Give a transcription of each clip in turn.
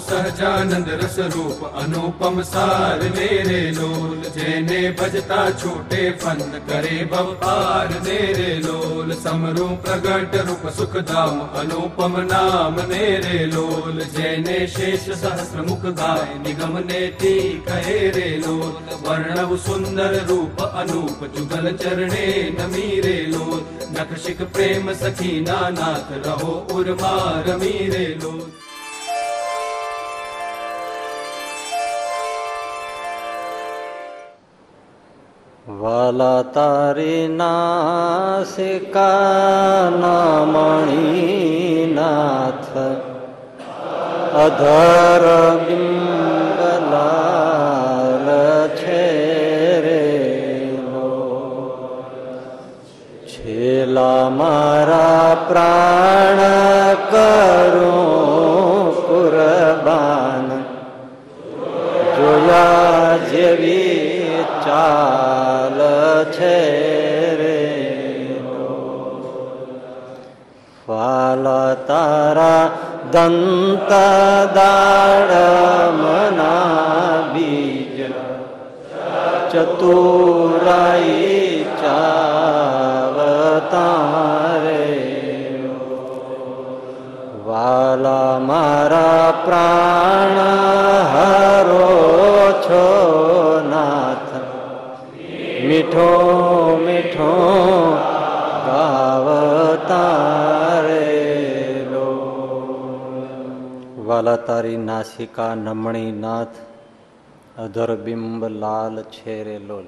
सहजानंद रस रूप अनुपम सार मेरे लोल। जेने भजता छोटे फन करे बवपार मेरे लोल। समरू प्रगट रूप सुख धाम अनुपम नाम मेरे लोल। जेने शेष सहस्र मुख गाय निगम नेति लोल। वर्णव सुंदर रूप अनूप जुगल चरणे नमीरे लोल। नखशिक प्रेम सखी नानाथ रहो सखीनाथ रो लोल। વાલા તારી નાસિકા મણીનાથ અધર બિંબલાલ છે રે છેલા મારા પ્રાણ કરું કુરબાન. જોયા જેવી ચાલ છે રે ફાલ તારા દંત દાડ મના બીજ. ચતુરાઈ ચાવતારે વાલા મારા પ્રાણ હરો છો. મીઠો મીઠો ગાવતારે લો. વાલા નાસિકા નમણી નાથ અધર બિંબ લાલ છે રે લોલ.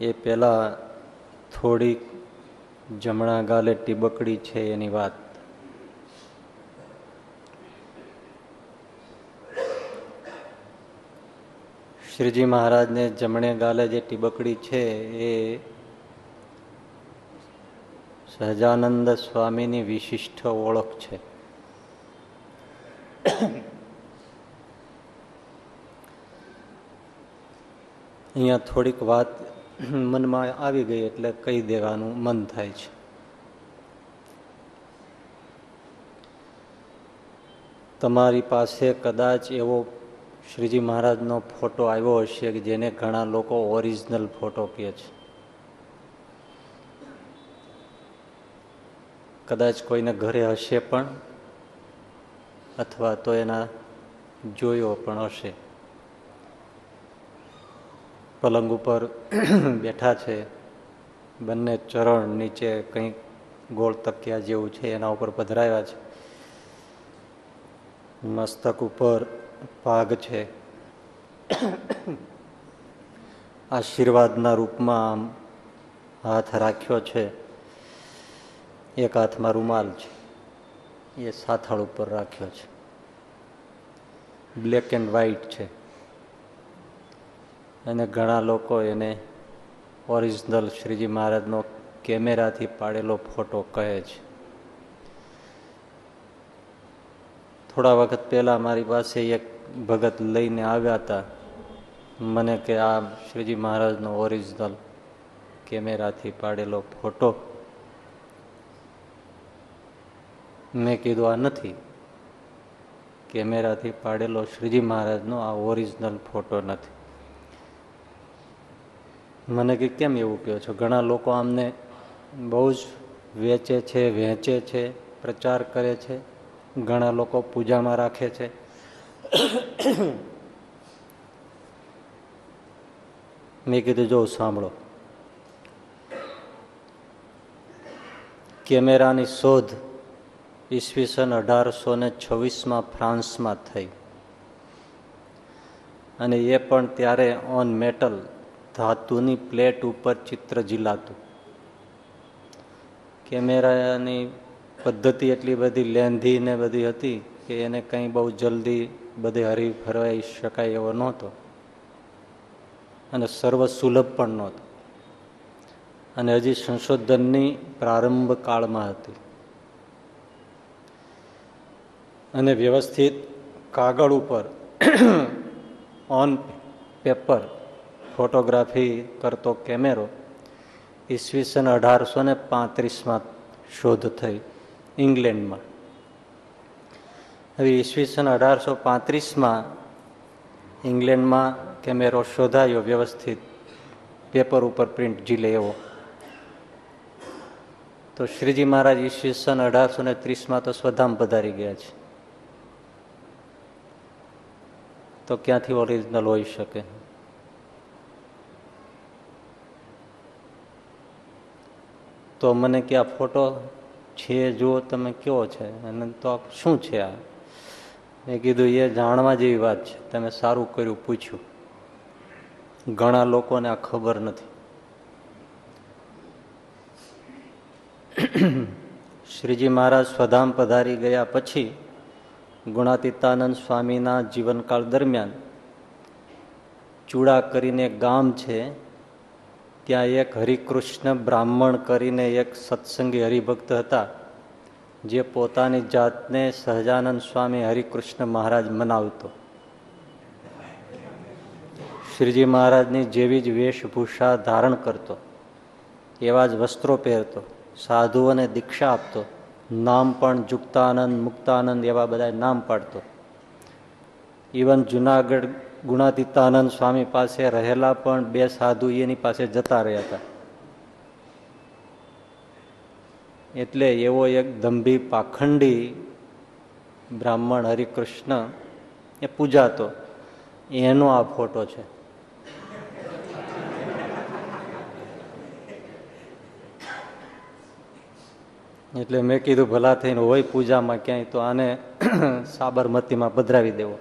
એ પેલા થોડીક જમણા ગાલે ટીબકડી છે એની વાત. શ્રીજી મહારાજને જમણે ગાલે જે ટીબકડી છે એ સહજાનંદ સ્વામીની વિશિષ્ટ ઓળખ છે. અહીંયા થોડીક વાત મનમાં આવી ગઈ એટલે કહી દેવાનું મન થાય છે. તમારી પાસે કદાચ એવો શ્રીજી મહારાજનો ફોટો આવ્યો હશે કે જેને ઘણા લોકો ઓરિજિનલ ફોટો કહે છે. કદાચ કોઈને ઘરે હશે પણ, અથવા તો એના જોયો પણ હશે. પલંગ ઉપર બેઠા છે, બંને ચરણ નીચે કંઈક ગોળ તકિયા જેવું છે, એના ઉપર પધરાવ્યા છે. મસ્તક ઉપર પાગ છે. આશીર્વાદના રૂપમાં આમ હાથ રાખ્યો છે. એક હાથમાં રૂમાલ છે. એ સાથળ ઉપર રાખ્યો છે. બ્લેક એન્ડ વ્હાઈટ છે. અને ઘણા લોકો એને ઓરિજિનલ શ્રીજી મહારાજનો કેમેરાથી પાડેલો ફોટો કહે છે. થોડા વખત પહેલાં મારી પાસે એક ભગત લઈને આવ્યા હતા. મને કે, આ શ્રીજી મહારાજનો ઓરિજિનલ કેમેરાથી પાડેલો ફોટો મેં કીધું, આ નથી. કેમેરાથી પાડેલો શ્રીજી મહારાજનો આ ઓરિજિનલ ફોટો નથી. મને કે, કેમ એવું કહો છો? ઘણા લોકો આમને બહુ જ વેચે છે વહેંચે છે, પ્રચાર કરે છે. ઘણા લોકો પૂજામાં રાખે છે. મેં કીધું, જો, સાંભળો. કેમેરાની શોધ ઈસવીસન અઢારસો ને છવ્વીસમાં ફ્રાન્સમાં થઈ. અને એ પણ ત્યારે ઓન મેટલ ધાતુની પ્લેટ ઉપર ચિત્ર ઝીલાતું. કેમેરાની પદ્ધતિ એટલી બધી લેંધી ને બધી હતી કે એને કંઈ બહુ જલ્દી બધે હરી ફરવાઈ શકાય એવો નહોતો. અને સર્વ સુલભ પણ નહોતો. અને હજી સંશોધનની પ્રારંભ કાળમાં હતી. અને વ્યવસ્થિત કાગળ ઉપર ઓન પેપર ફોટોગ્રાફી કરતો કેમેરો ઈસવીસન અઢારસો ને પાંત્રીસમાં શોધ થઈ. ઇંગ્લેન્ડમાં. હવે ઈસવીસન અઢારસો પાંત્રીસમાં ઇંગ્લેન્ડમાં કેમેરો શોધાયો વ્યવસ્થિત પેપર ઉપર પ્રિન્ટ જીલે એવો. તો શ્રીજી મહારાજ ઈસવીસન અઢારસો ને ત્રીસમાં તો સ્વધામ પધારી ગયા છે. તો ક્યાંથી ઓરિજિનલ હોઈ શકે? તો મને ક્યાં ફોટો છે જુઓ તમે કયો છે? અને તો શું છે આ? મેં કીધું, એ જાણવા જેવી વાત છે. તમે સારું કર્યું પૂછ્યું. ઘણા લોકોને આ ખબર નથી. શ્રીજી મહારાજ સ્વધામ પધારી ગયા પછી ગુણાતીતાનંદ સ્વામીના જીવનકાળ દરમિયાન ચૂડા કરીને ગામ છે ત્યાં એક હરિકૃષ્ણ બ્રાહ્મણ કરીને એક સત્સંગી હરિભક્ત હતા, જે પોતાની જાતને સહજાનંદ સ્વામી હરિકૃષ્ણ મહારાજ મનાવતો. શ્રીજી મહારાજની જેવી જ વેશભૂષા ધારણ કરતો, એવા જ વસ્ત્રો પહેરતો, સાધુઓને દીક્ષા આપતો, નામ પણ જુક્તાનંદ, મુક્તાનંદ એવા બધા નામ પાડતો. ઇવન જુનાગઢ ગુણાતીતાનંદ સ્વામી પાસે રહેલા પણ બે સાધુ એની પાસે જતા રહ્યા હતા. એટલે એવો એક દંભી પાખંડી બ્રાહ્મણ હરિકૃષ્ણ એ પૂજાતો. એનો આ ફોટો છે. એટલે મેં કીધું ભલા થઈને હોય પૂજામાં ક્યાંય તો આને સાબરમતીમાં પધરાવી દેવો.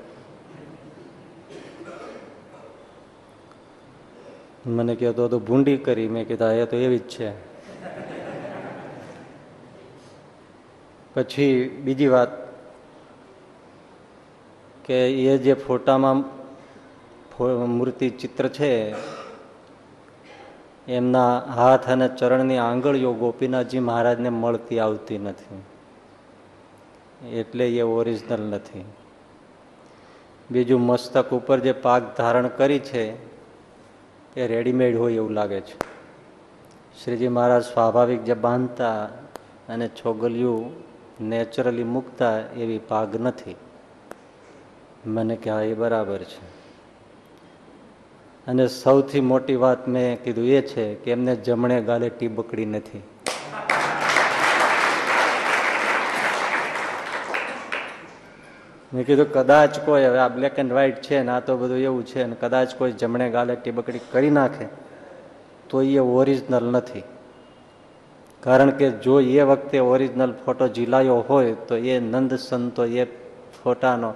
મને કહેતો હતો ભૂંડી કરી. મેં કીધા એ તો એવી જ છે. પછી બીજી વાત કે એ જે ફોટામાં મૂર્તિ ચિત્ર છે, એમના હાથ અને ચરણની આંગળીઓ ગોપીનાથજી મહારાજને મળતી આવતી નથી. એટલે એ ઓરિજિનલ નથી. બીજું મસ્તક ઉપર જે પાક ધારણ કરી છે એ રેડીમેડ હોય એવું લાગે છે. શ્રીજી મહારાજ સ્વાભાવિક જે બાંધતા અને છોગલિયું નેચરલી મૂકતા એવી પાગ નથી. મને કે હા, એ બરાબર છે. અને સૌથી મોટી વાત મેં કીધું એ છે કે એમને જમણે ગાલે ટીબકડી નથી. મેં કીધું, કદાચ કોઈ હવે આ બ્લેક એન્ડ વ્હાઈટ છે ને આ તો બધું એવું છે ને કદાચ કોઈ જમણે ગાલે ટીબકડી કરી નાખે, તો એ ઓરિજિનલ નથી. કારણ કે જો એ વખતે ઓરિજિનલ ફોટો ઝીલાયો હોય, તો એ નંદ સંતો એ ફોટાનો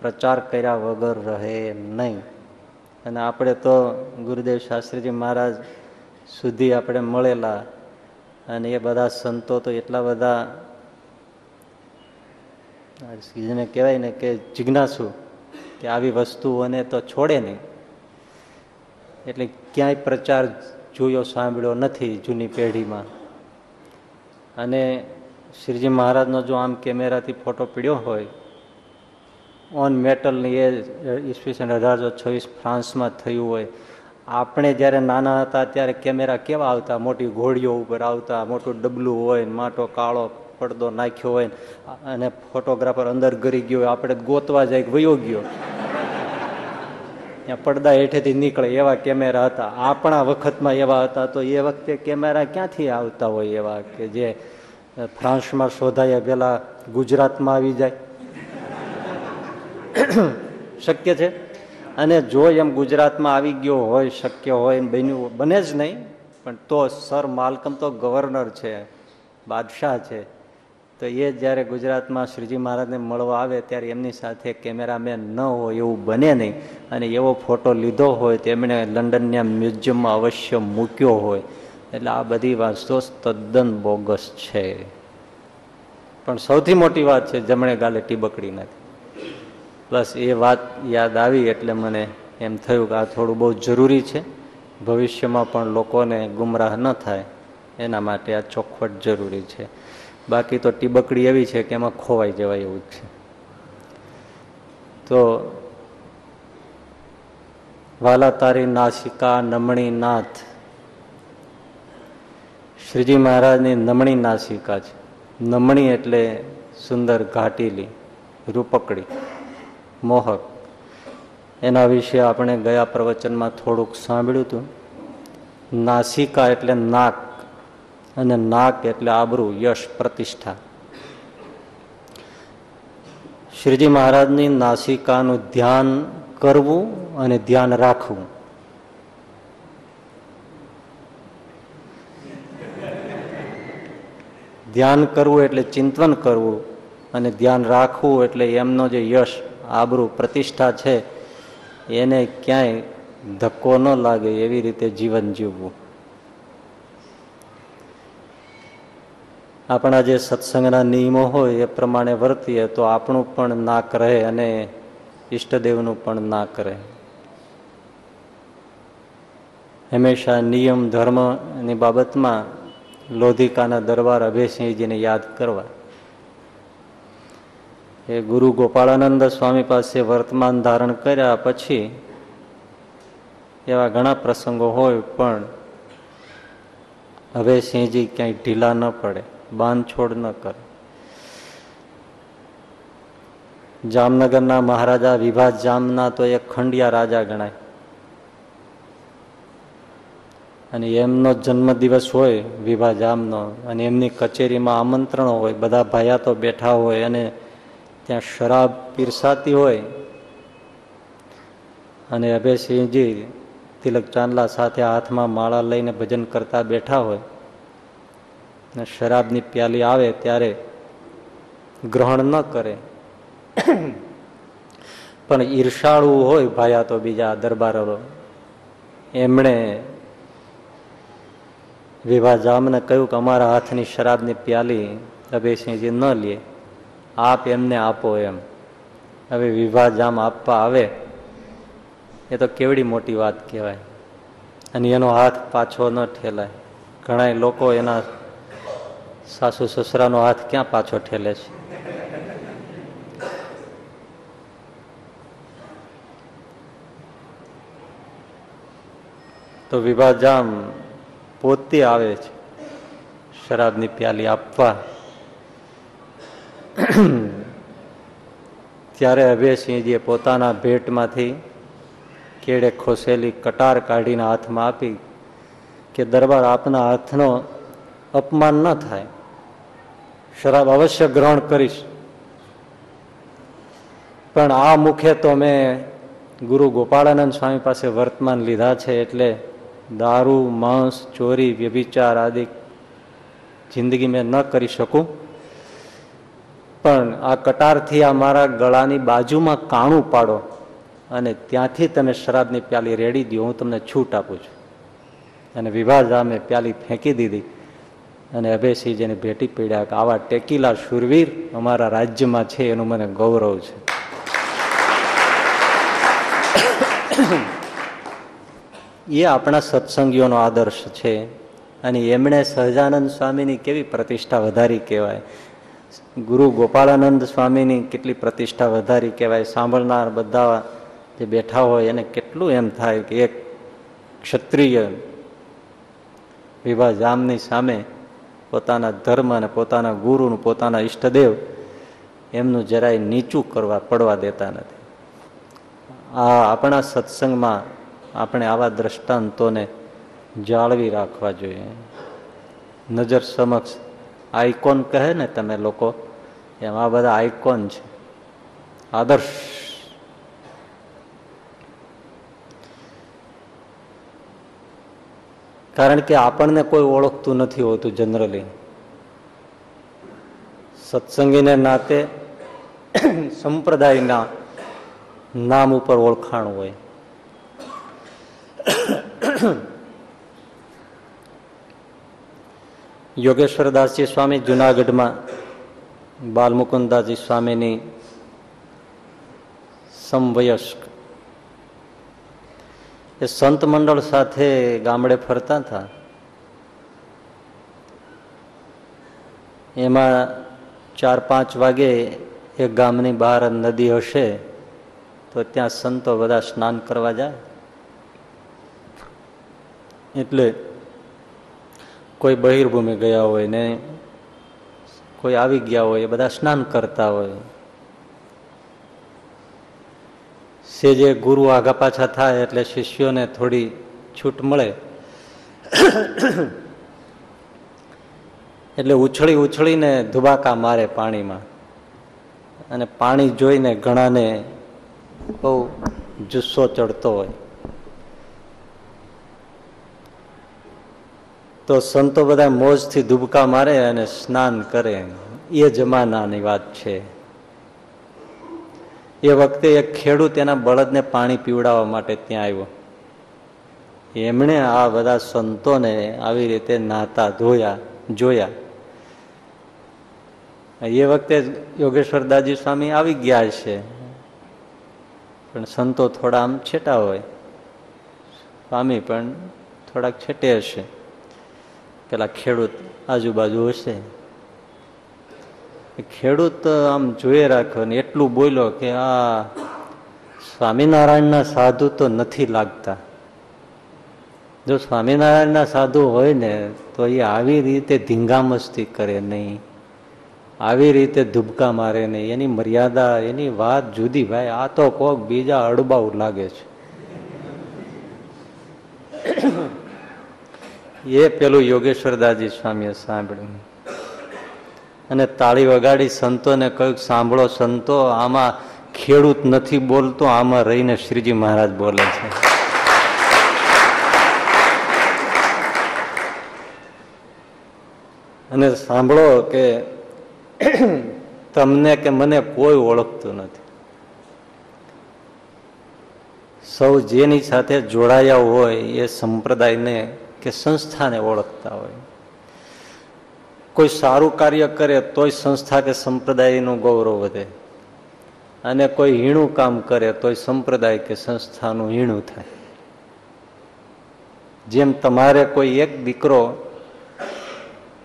પ્રચાર કર્યા વગર રહે નહીં. અને આપણે તો ગુરુદેવ શાસ્ત્રીજી મહારાજ સુધી આપણે મળેલા અને એ બધા સંતો તો એટલા બધા જેને કહેવાય ને કે જિજ્ઞાસુ કે આવી વસ્તુઓને તો છોડે નહીં. એટલે ક્યાંય પ્રચાર જોયો, સાંભળ્યો નથી જૂની પેઢીમાં. અને શ્રીજી મહારાજનો જો આમ કેમેરાથી ફોટો પીડ્યો હોય ઓન મેટલની એ ઈસવીસન અઢારસો છવ્વીસ ફ્રાન્સમાં થયું હોય. આપણે જ્યારે નાના હતા ત્યારે કેમેરા કેવા આવતા? મોટી ઘોડીઓ ઉપર આવતા, મોટું ડબલું હોય માટો કાળો પડદો નાખ્યો હોય અને ફોટોગ્રાફર અંદર ગરી ગયો આપણે ગોતવા જાય વયો ગયો. ત્યાં પડદા હેઠેથી નીકળે એવા કેમેરા હતા. આપણા વખતમાં એવા હતા, તો એ વખતે કેમેરા ક્યાંથી આવતા હોય એવા કે જે ફ્રાન્સમાં શોધાયા પેલા ગુજરાતમાં આવી જાય? શક્ય છે? અને જો એમ ગુજરાતમાં આવી ગયો હોય, શક્ય હોય બન્યું બને જ નહીં, પણ તો સર માલકમ તો ગવર્નર છે, બાદશાહ છે. તો એ જ્યારે ગુજરાતમાં શ્રીજી મહારાજને મળવા આવે ત્યારે એમની સાથે કેમેરામેન ન હોય એવું બને નહીં. અને એવો ફોટો લીધો હોય તો એમણે લંડનના મ્યુઝિયમમાં અવશ્ય મૂક્યો હોય. એટલે આ બધી વાતો તદ્દન બોગસ છે. પણ સૌથી મોટી વાત છે, જમણે ગાલે ટીબકડી નથી બસ એ વાત યાદ આવી એટલે મને એમ થયું કે આ થોડું બહુ જરૂરી છે. ભવિષ્યમાં પણ લોકોને ગુમરાહ ન થાય. એના માટે આ ચોખવટ જરૂરી છે. બાકી તો ટીબકડી એવી છે કે એમાં ખોવાઈ જવાય એવું છે. તો વાલા તારી નાસિકા નમણી નાથ. શ્રીજી મહારાજની નમણી નાસિકા છે. નમણી એટલે સુંદર ઘાટીલી, રૂપકડી, મોહક. એના વિશે આપણે ગયા પ્રવચનમાં થોડુંક સાંભળ્યું હતું. નાસિકા એટલે નાક. અને નાક એટલે આબરૂ, યશ, પ્રતિષ્ઠા. શ્રીજી મહારાજની નાસિકાનું ધ્યાન કરવું અને ધ્યાન રાખવું. ધ્યાન કરવું એટલે ચિંતન કરવું અને ધ્યાન રાખવું એટલે એમનો જે યશ, આબરૂ, પ્રતિષ્ઠા છે, એને ક્યાંય ધક્કો ન લાગે એવી રીતે જીવન જીવવું. આપણા જે સત્સંગના નિયમો હોય એ પ્રમાણે વર્તીએ તો આપણું પણ નાક રહે અને ઈષ્ટદેવનું પણ નાક રહે. હંમેશા નિયમ ધર્મની બાબતમાં લોધિકાના દરબાર અભયસિંહજીને યાદ કરવા. એ ગુરુ ગોપાળાનંદ સ્વામી પાસે વર્તમાન ધારણ કર્યા પછી એવા ઘણા પ્રસંગો હોય પણ હવે સિંહજી ક્યાંય ઢીલા ન પડે. બાંધછોડ ન કરે. જામનગરના મહારાજા વિભા જામના તો એક ખંડિયા રાજા ગણાય. અને એમનો જન્મદિવસ હોય વિભા જામનો, અને એમની કચેરીમાં આમંત્રણો હોય, બધા ભાયા તો બેઠા હોય, અને ત્યાં શરાબ પીરસાતી હોય. અને અભયસિંહજી તિલક ચાંદલા સાથે હાથમાં માળા લઈને ભજન કરતા બેઠા હોય. અને શરાબની પ્યાલી આવે ત્યારે ગ્રહણ ન કરે. પણ ઈર્ષાળુ હોય ભાયા તો બીજા દરબારો એમણે વિભા જામને કહ્યું કે અમારા હાથની શરાબની પ્યાલી અભયસિંહજી ન લે, આપ એમને આપો એમ. હવે વિભા જામ આપવા આવે, એ તો કેવડી મોટી વાત કહેવાય. અને એનો હાથ પાછો ન ઠેલાય. ઘણા લોકો એના સાસુ સસરાનો હાથ ક્યાં પાછો ઠેલે છે? તો વિભાજામ પોતે આવે છે, શરાબની પ્યાલી આપવા. ત્યારે અભયસિંહજીએ પોતાના ભેટમાંથી કેળે ખોસેલી કટાર કાઢીને હાથમાં આપી કે, દરબાર આપના હાથનો અપમાન ન થાય. શરાબ અવશ્ય ગ્રહણ કરીશ. પણ આ મુખે તો મેં ગુરુ ગોપાળાનંદ સ્વામી પાસે વર્તમાન લીધા છે એટલે દારૂ, માંસ, ચોરી, વ્યભિચાર આદિ જિંદગી મેં ન કરી શકું. પણ આ કટારથી આ મારા ગળાની બાજુમાં કાણું પાડો અને ત્યાંથી તમે શરાબની પ્યાલી રેડી દો હું તમને છૂટ આપું છું. અને વિવાહ જામે પ્યાલી ફેંકી દીધી. અને અભયસિંહજીને ભેટી પડ્યા કે આવા ટેકીલા શુરવીર અમારા રાજ્યમાં છે એનું મને ગૌરવ છે. એ આપણા સત્સંગીઓનો આદર્શ છે અને એમણે સહજાનંદ સ્વામીની કેવી પ્રતિષ્ઠા વધારી કહેવાય. ગુરુ ગોપાળાનંદ સ્વામીની કેટલી પ્રતિષ્ઠા વધારી કહેવાય. સાંભળનાર બધા જે બેઠા હોય એને કેટલું એમ થાય કે એક ક્ષત્રિય વિભા જામની સામે પોતાના ધર્મ અને પોતાના ગુરુનું, પોતાના ઈષ્ટદેવ, એમનું જરાય નીચું કરવા, પડવા દેતા નથી. આ આપણા સત્સંગમાં આપણે આવા દ્રષ્ટાંતોને જાળવી રાખવા જોઈએ. નજર સમક્ષ આઇકોન કહે ને તમે લોકો, એમ આ બધા આઇકોન છે. આદર્શ કારણ કે આપણને કોઈ ઓળખતું નથી હોતું જનરલી સત્સંગીને નાતે સંપ્રદાયના નામ ઉપર ઓળખાણ હોય. યોગેશ્વરદાસજી સ્વામી જુનાગઢમાં બાલમુકુદાસજી સ્વામીની સમવયસ્ક એ સંત મંડળ સાથે ગામડે ફરતા હતા. એમાં ચાર પાંચ વાગે એક ગામની બહાર નદી હશે તો ત્યાં સંતો બધા સ્નાન કરવા જાય. એટલે કોઈ બહિર્ભૂમિ ગયા હોય ને કોઈ આવી ગયા હોય એ બધા સ્નાન કરતા હોય. સે જે ગુરુ આગા પાછા થાય એટલે શિષ્યોને થોડી છૂટ મળે. એટલે ઉછળી ઉછળીને ધુબાકા મારે પાણીમાં. અને પાણી જોઈને ઘણાને બહુ જુસ્સો ચડતો હોય. તો સંતો બધા મોજથી ધુબકા મારે અને સ્નાન કરે. એ જમાનાની વાત છે. એ વખતે એક ખેડૂત એના બળદને પાણી પીવડાવવા માટે ત્યાં આવ્યો. એમણે આ બધા સંતોને આવી રીતે નાતા ધોયા, જોયા. એ વખતે યોગેશ્વર દાદી સ્વામી આવી ગયા છે. પણ સંતો થોડા આમ છેટા હોય. સ્વામી પણ થોડાક છેટે હશે. પેલા ખેડૂત આજુબાજુ હશે. ખેડૂત આમ જોઈ રાખ્યો ને એટલું બોલ્યો કે આ સ્વામિનારાયણના સાધુ તો નથી લાગતા. જો સ્વામિનારાયણના સાધુ હોય ને, તો એ આવી રીતે ધીંગામસ્તી કરે નહીં. આવી રીતે ધુબકા મારે નહીં. એની મર્યાદા, એની વાત જુદી ભાઈ. આ તો કોક બીજા અડબાઉ લાગે છે. એ પેલું યોગેશ્વર દાજી સ્વામીએ સાંભળ્યું. અને તાળી વગાડી સંતોને કહ્યું, સાંભળો સંતો, આમાં ખેડૂત નથી બોલતો, આમાં રહીને શ્રીજી મહારાજ બોલે છે. અને સાંભળો કે તમને કે મને કોઈ ઓળખતું નથી. સૌ જેની સાથે જોડાયા હોય એ સંપ્રદાયને કે સંસ્થાને ઓળખતા હોય. કોઈ સારું કાર્ય કરે તોય સંસ્થા કે સંપ્રદાયનું ગૌરવ વધે. અને કોઈ હીણું કામ કરે તોય સંપ્રદાય કે સંસ્થાનું હીણું થાય. જેમ તમારે કોઈ એક દીકરો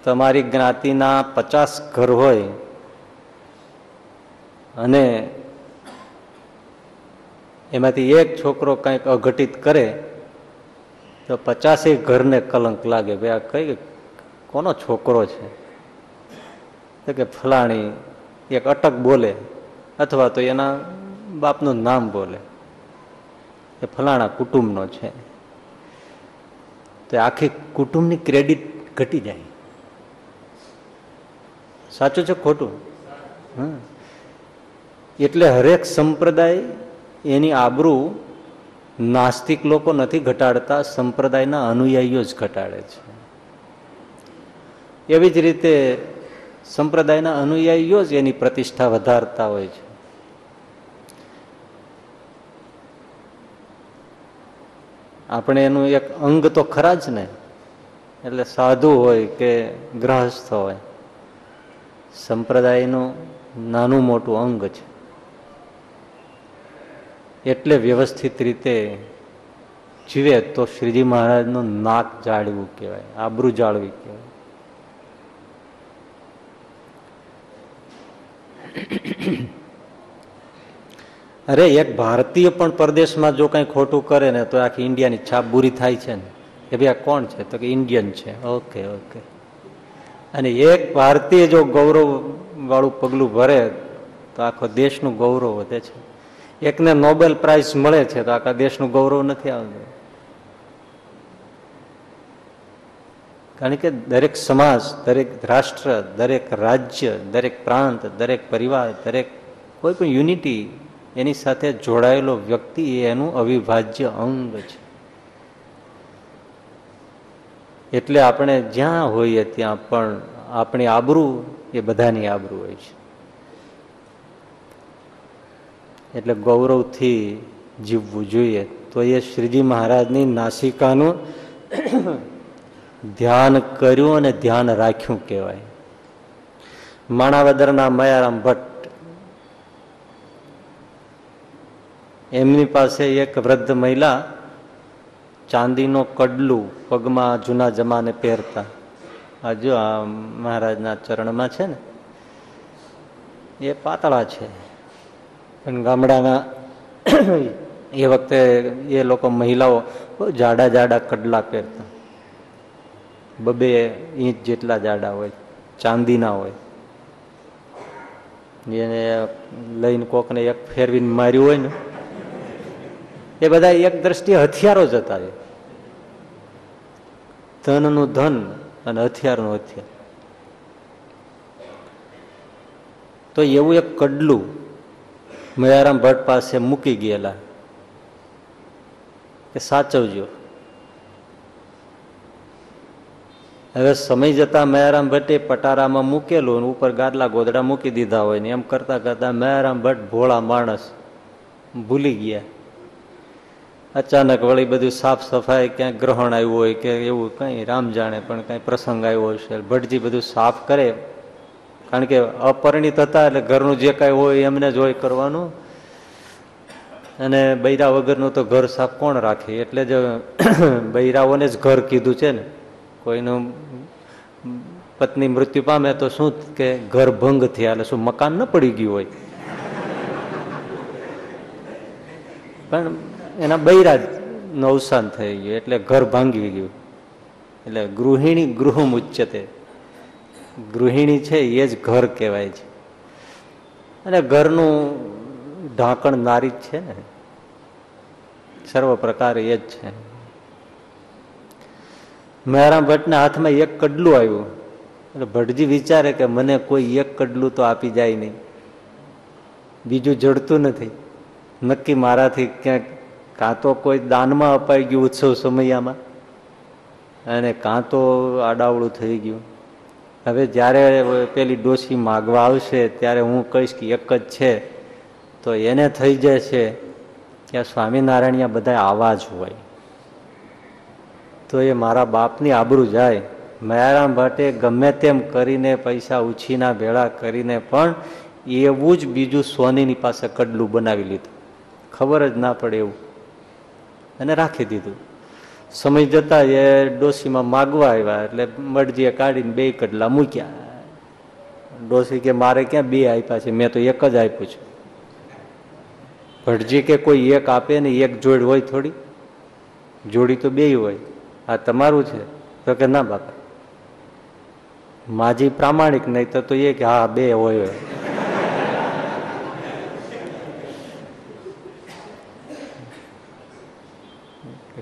તમારી જ્ઞાતિના પચાસ ઘર હોય અને એમાંથી એક છોકરો કંઈક અઘટિત કરે, તો પચાસેય ઘરને કલંક લાગે. ભાઈ, આ કઈ કોનો છોકરો છે? તો કે ફલાણી, એક અટક બોલે, અથવા તો એના બાપનું નામ બોલે. એ ફલાણા કુટુંબનો છે. તો આખી કુટુંબની ક્રેડિટ ઘટી જાય. સાચું છે ખોટું? હા એટલે હરેક સંપ્રદાય એની આબરૂ નાસ્તિક લોકો નથી ઘટાડતા, સંપ્રદાયના અનુયાયીઓ જ ઘટાડે છે. એવી જ રીતે સંપ્રદાયના અનુયાયીઓ જ એની પ્રતિષ્ઠા વધારતા હોય છે. આપણે એનું એક અંગ તો ખરા જ ને, એટલે સાધુ હોય કે ગ્રહસ્થ હોય, સંપ્રદાયનું નાનું મોટું અંગ છે. એટલે વ્યવસ્થિત રીતે જીવે તો શ્રીજી મહારાજનું નાક જાળવું કહેવાય, આબરું જાળવી કહેવાય. અરે, એક ભારતીય પણ પરદેશમાં જો કંઈ ખોટું કરે ને, તો આખી ઇન્ડિયાની છાપ બુરી થાય છે ને. કે ભાઈ આ કોણ છે? તો કે ઇન્ડિયન છે. Okay okay. અને એક ભારતીય જો ગૌરવ વાળું પગલું ભરે, તો આખો દેશનું ગૌરવ વધે છે. એકને નોબેલ પ્રાઇઝ મળે છે, તો આખા દેશનું ગૌરવ નથી આવતું. કારણ કે દરેક સમાજ, દરેક રાષ્ટ્ર, દરેક રાજ્ય, દરેક પ્રાંત, દરેક પરિવાર, દરેક કોઈ પણ યુનિટી એની સાથે જોડાયેલો વ્યક્તિ એનું અવિભાજ્ય અંગ છે. એટલે આપણે જ્યાં હોઈએ ત્યાં પણ આપણી આબરૂ એ બધાની આબરૂ હોય છે. એટલે ગૌરવથી જીવવું જોઈએ. તો એ શ્રીજી મહારાજની નાસિકાનું ધ્યાન કર્યું અને ધ્યાન રાખ્યું કહેવાય. માણાવદરના મયારામ ભટ્ટ એમની પાસે એક વૃદ્ધ મહિલા ચાંદીનો કડલું પગમાં જૂના જમાને પહેરતા. હજુ આ મહારાજના ચરણમાં છે ને, એ પાતળા છે. પણ ગામડાના એ વખતે એ લોકો મહિલાઓ જાડા જાડા કડલા પહેરતા. બબે ઇંચ જેટલા જાડા હોય, ચાંદીના હોય. એને લઈને કોકને એક ફેરવીને માર્યું હોય ને, એ બધા એક દ્રષ્ટિએ હથિયારો જ હતા એ. ધનનું ધન અને હથિયારનું હથિયાર. તો એવું એક કડલું મયારામ ભટ્ટ પાસે મૂકી ગયેલા. કે સાચવજો. હવે સમય જતા મયારામ ભટ્ટે પટારામાં મૂકેલું ઉપર ગાદલા ગોદડા મૂકી દીધા હોય ને એમ કરતા કરતા મયારામ ભટ્ટ ભોળા માણસ ભૂલી ગયા. અચાનક વળી બધું સાફ સફાઈ, ક્યાંક ગ્રહણ આવ્યું હોય કે એવું કંઈ રામ જાણે પણ કંઈ પ્રસંગ આવ્યો હશે. ભટ્ટજી બધું સાફ કરે. કારણ કે અપરિણિત હતા એટલે ઘરનું જે કાંઈ હોય એમને જ હોય કરવાનું. અને બૈરા વગરનું તો ઘર સાફ કોણ રાખે? એટલે જ બૈરાઓને જ ઘર કીધું છે ને. કોઈનું પત્ની મૃત્યુ પામે તો શું કે ઘર ભંગ થયા? એટલે શું મકાન ન પડી ગયું હોય? પણ એના બૈરા નું અવસાન થઈ ગયું, એટલે ઘર ભાંગી ગયું. એટલે ગૃહિણી ગૃહમ ઉચ્ચતે ગૃહિણી છે એ જ ઘર કહેવાય છે. અને ઘરનું ઢાંકણ નારી જ છે ને? સર્વ પ્રકારે એ જ છે. મહારામ ભટ્ટના હાથમાં એક કડલું આવ્યું. એટલે ભટ્ટજી વિચારે કે મને કોઈ એક કડલું તો આપી જાય નહીં. બીજું જડતું નથી. નક્કી મારાથી ક્યાંક કાં તો કોઈ દાનમાં અપાઈ ગયું ઉત્સવ સમયમાં અને કાં તો આડાવડું થઈ ગયું. હવે જ્યારે પેલી ડોસી માગવા આવશે, ત્યારે હું કહીશ કે એક જ છે, તો એને થઈ જશે. કે સ્વામિનારાયણ બધા આવા જ હોય. તો એ મારા બાપની આબરૂ જાય. મયારામ ભટ્ટે ગમે તેમ કરીને પૈસા ઉછીના ભેળા કરીને પણ એવું જ બીજું સોનીની પાસે કડલું બનાવી લીધું. ખબર જ ના પડે એવું. અને રાખી દીધું. સમય જતા એ ડોસીમાં માગવા આવ્યા એટલે મરજીએ કાઢીને બે કડલા મૂક્યા. ડોસી કે, મારે ક્યાં બે આપ્યા છે? મેં તો એક જ આપ્યું છે. ભટજી કે, કોઈ એક આપે ને એક જોડ હોય થોડી? જોડી તો બે હોય. આ તમારું છે. તો કે ના બાપા. માજી પ્રામાણિક, નહીં તો એ કે હા, બે હોય.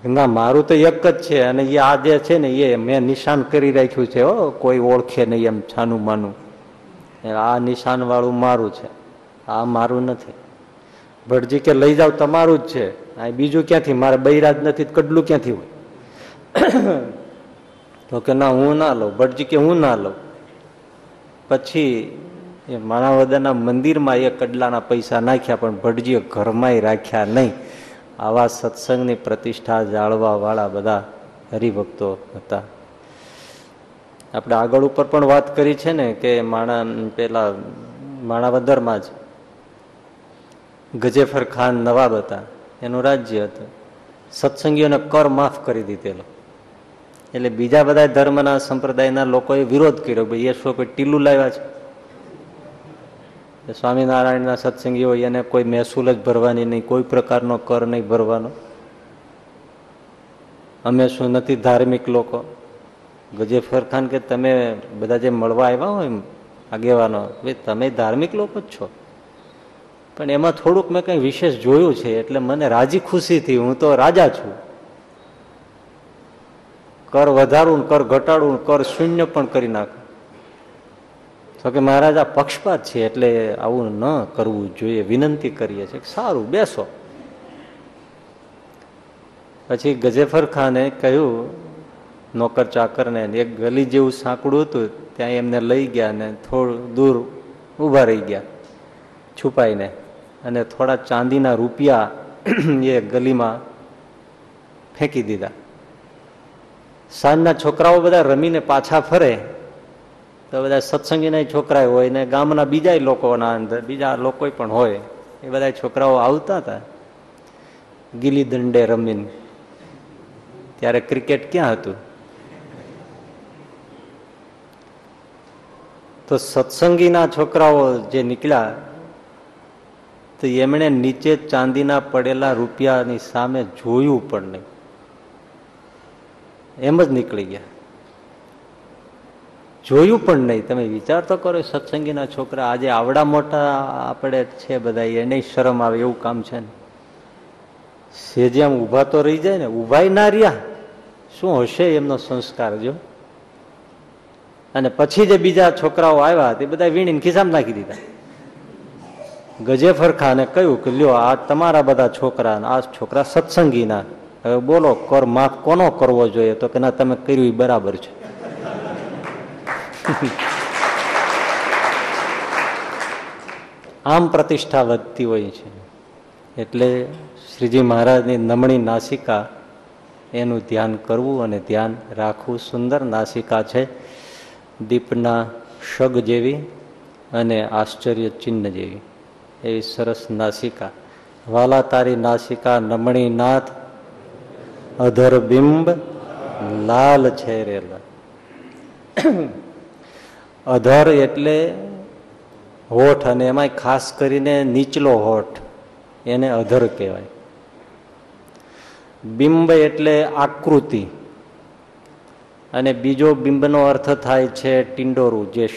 ના, મારું તો એક જ છે અને એ આ જે છે ને એ મેં નિશાન કરી રાખ્યું છે, હો. કોઈ ઓળખે નહીં એમ છાનું માનું. આ નિશાન વાળું મારું છે. આ મારું નથી. ભટજી કે લઈ જાવ તમારું જ છે. આ બીજું ક્યાંથી? મારે બૈરાજ નથી કડલું ક્યાંથી હોય? તો કે ના, હું ના લઉં. ભટજી કે હું ના લઉં. પછી એ માણાવદરના મંદિરમાં એ કડલાના પૈસા નાખ્યા, પણ ભટજીએ ઘરમાંય રાખ્યા નહીં. આવા સત્સંગની પ્રતિષ્ઠા જાળવા વાળા બધા હરિભક્તો હતા. આપણે આગળ ઉપર પણ વાત કરી છે ને કે માણા, પેલા માણાવદરમાં જ ગજેફર ખાન નવાબ હતા. એનું રાજ્ય હતું. સત્સંગીઓને કર માફ કરી દીધેલો. એટલે બીજા બધા ધર્મના સંપ્રદાયના લોકોએ વિરોધ કર્યો. ભાઈ, એ શું કોઈ ટીલું લાવ્યા છે? સ્વામિનારાયણના સત્સંગી હોય એને કોઈ મહેસૂલ જ ભરવાની નહીં, કોઈ પ્રકારનો કર નહીં ભરવાનો. અમે શું નથી ધાર્મિક લોકો? ગજેફર ખાન કે તમે બધા જે મળવા આવ્યા હોય આગેવાનો તમે ધાર્મિક લોકો જ છો. પણ એમાં થોડુંક મેં કંઈ વિશેષ જોયું છે, એટલે મને રાજી ખુશીથી હું તો રાજા છું. કર વધારું કર ઘટાડું કર શૂન્ય પણ કરી નાખો. તો કે મહારાજ, આ પક્ષપાત છે એટલે આવું ન કરવું જોઈએ. વિનંતી કરીએ છીએ સારું, બેસો. પછી ગજેફર ખાને કહ્યું, નોકર ચાકરને એક ગલી જેવું સાંકડું હતું, ત્યાં એમને લઈ ગયા ને થોડું દૂર ઊભા રહી ગયા છુપાઈને. અને થોડા ચાંદીના રૂપિયા એ ગલીમાં ફેંકી દીધા. સાંજના છોકરાઓ બધા રમીને પાછા ફરે. તો બધા સત્સંગીના છોકરા હોય ને ગામના બીજા લોકોના અંદર, બીજા લોકો પણ હોય. એ બધા છોકરાઓ આવતા હતા. ગીલી દંડે રમીને. ત્યારે ક્રિકેટ ક્યાં હતું? તો સત્સંગીના છોકરાઓ જે નીકળ્યા, તો એમણે નીચે ચાંદીના પડેલા રૂપિયાની સામે જોયું પણ નહીં. એમ જ નીકળી ગયા. જોયું પણ નહીં. તમે વિચાર તો કરો, સત્સંગીના છોકરા, આજે આવડા મોટા આપણે છે બધા, એને શરમ આવે, એવું કામ છે ને. સેજે આમ ઊભા તો રહી જાય ને, ઊભાય ના રહ્યા. શું હશે એમનો સંસ્કાર, જો? અને પછી જે બીજા છોકરાઓ આવ્યા, તે બધા વીણીને ખિસ્સામાં નાખી દીધા. ગજેફર ખાને કહ્યું કે, લ્યો, આ તમારા બધા છોકરા આ છોકરા સત્સંગીના હવે બોલો, કર, માફ કોનો કરવો જોઈએ? તો કે ના, તમે કર્યું એ બરાબર છે. આમ પ્રતિષ્ઠા વધતી હોય છે. એટલે શ્રીજી મહારાજની નમણી નાસિકા એનું ધ્યાન કરવું અને ધ્યાન રાખવું સુંદર નાસિકા છે. દીપના શગ જેવી અને આશ્ચર્ય ચિહ્ન જેવી. એવી સરસ નાસિકા. વાલા તારી નાસિકા નમણી નાથ અધર બિંબ લાલ છે રેલા અધર એટલે હોઠ અને એમાંય ખાસ કરીને નીચલો હોઠ, એને અધર કહેવાય. બિંબ એટલે આકૃતિ. અને બીજો બિંબનો અર્થ થાય છે ટિંડોરું. જે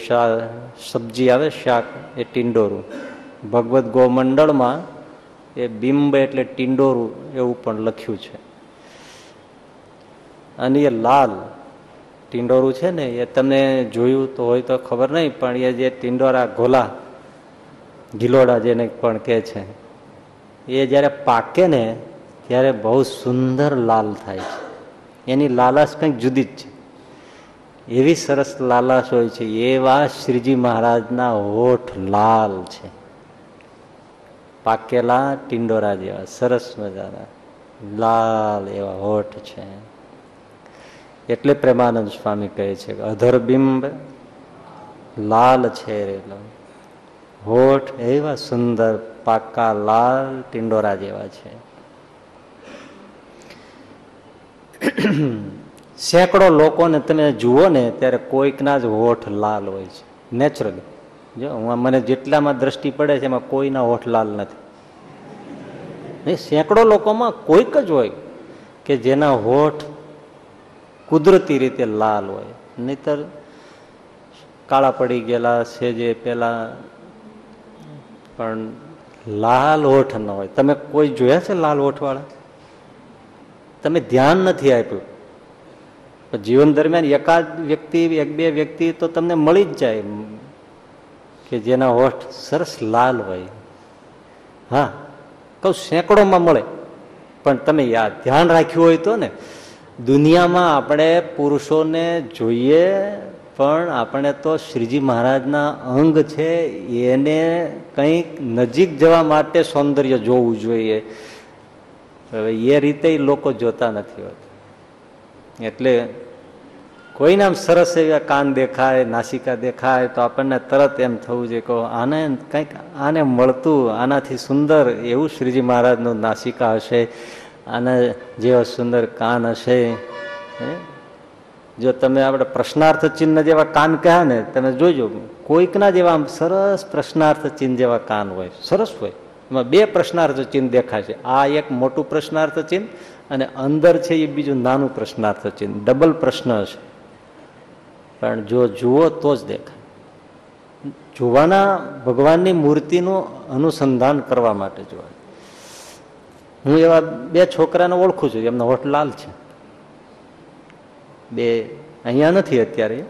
સબ્જી આવે, શાક, એ ટિંડોરું. ભગવદ્ ગોમંડળમાં એ બિંબ એટલે ટિંડોરું એવું પણ લખ્યું છે. અને એ લાલ ટિંડોરું છે ને, એ તમને જોયું તો હોય તો ખબર નહીં, પણ એ જે ટિંડોરા ગોલા, ગિલોડા જેને પણ કહે છે, એ જ્યારે પાકે ને, ત્યારે બહુ સુંદર લાલ થાય છે. એની લાલાશ કંઈક જુદી જ છે. એવી સરસ લાલાશ હોય છે, એવા શ્રીજી મહારાજના હોઠ લાલ છે. પાકેલા ટિંડોરા જેવા, સરસ મજાના, લાલ એવા હોઠ છે. એટલે પ્રેમાનંદ સ્વામી કહે છે કે અધરબિંબ લાલ છે રેલો હોઠ એવા સુંદર, પાકા લાલ ટિંડોરા જેવા છે. સેંકડો લોકોને તમે જુઓ ને, ત્યારે કોઈકના જ હોઠ લાલ હોય છે. નેચરલી જો, હું મને જેટલામાં દ્રષ્ટિ પડે છે, એમાં કોઈના હોઠ લાલ નથી. સેંકડો લોકોમાં કોઈક જ હોય કે જેના હોઠ કુદરતી રીતે લાલ હોય. નહીતર કાળા પડી ગયેલા છે જે પેલા, પણ લાલ હોઠ ન હોય. તમે કોઈ જોયા છે લાલ ઓઠવાળા? તમે ધ્યાન નથી આપ્યું. જીવન દરમિયાન એકાદ વ્યક્તિ, એક બે વ્યક્તિ તો તમને મળી જ જાય કે જેના હોઠ સરસ લાલ હોય. હા, કઉ સેંકડોમાં મળે. પણ તમે યાદ ધ્યાન રાખ્યું હોય તો ને દુનિયામાં આપણે પુરુષોને જોઈએ, પણ આપણે તો શ્રીજી મહારાજના અંગ છે, એને કંઈક નજીક જવા માટે સૌંદર્ય જોવું જોઈએ. હવે એ રીતે લોકો જોતા નથી હોતા. એટલે કોઈને આમ સરસ એવા કાન દેખાય, નાસિકા દેખાય, તો આપણને તરત એમ થવું જોઈએ કે આને કંઈક આને મળતું, આનાથી સુંદર એવું શ્રીજી મહારાજનું નાસિકા હશે. આના જેવા સુંદર કાન હશે જો તમે આપણે પ્રશ્નાર્થ ચિહ્ન જેવા કાન કહ્યા ને, તમે જોજો, કોઈકના જેવા આમ સરસ પ્રશ્નાર્થ ચિહ્ન જેવા કાન હોય, સરસ હોય. એમાં બે પ્રશ્નાર્થ ચિહ્ન દેખાય છે આ એક મોટું પ્રશ્નાર્થ ચિહ્ન અને અંદર છે એ બીજું નાનું પ્રશ્નાર્થ ચિહ્ન. ડબલ પ્રશ્ન છે પણ જો જુઓ તો જ દેખાય. જોવાના ભગવાનની મૂર્તિનું અનુસંધાન કરવા માટે જોવા હું એવા બે છોકરાને ઓળખું છું, એમનો હોઠ લાલ છે. બે અહીંયા નથી અત્યારે.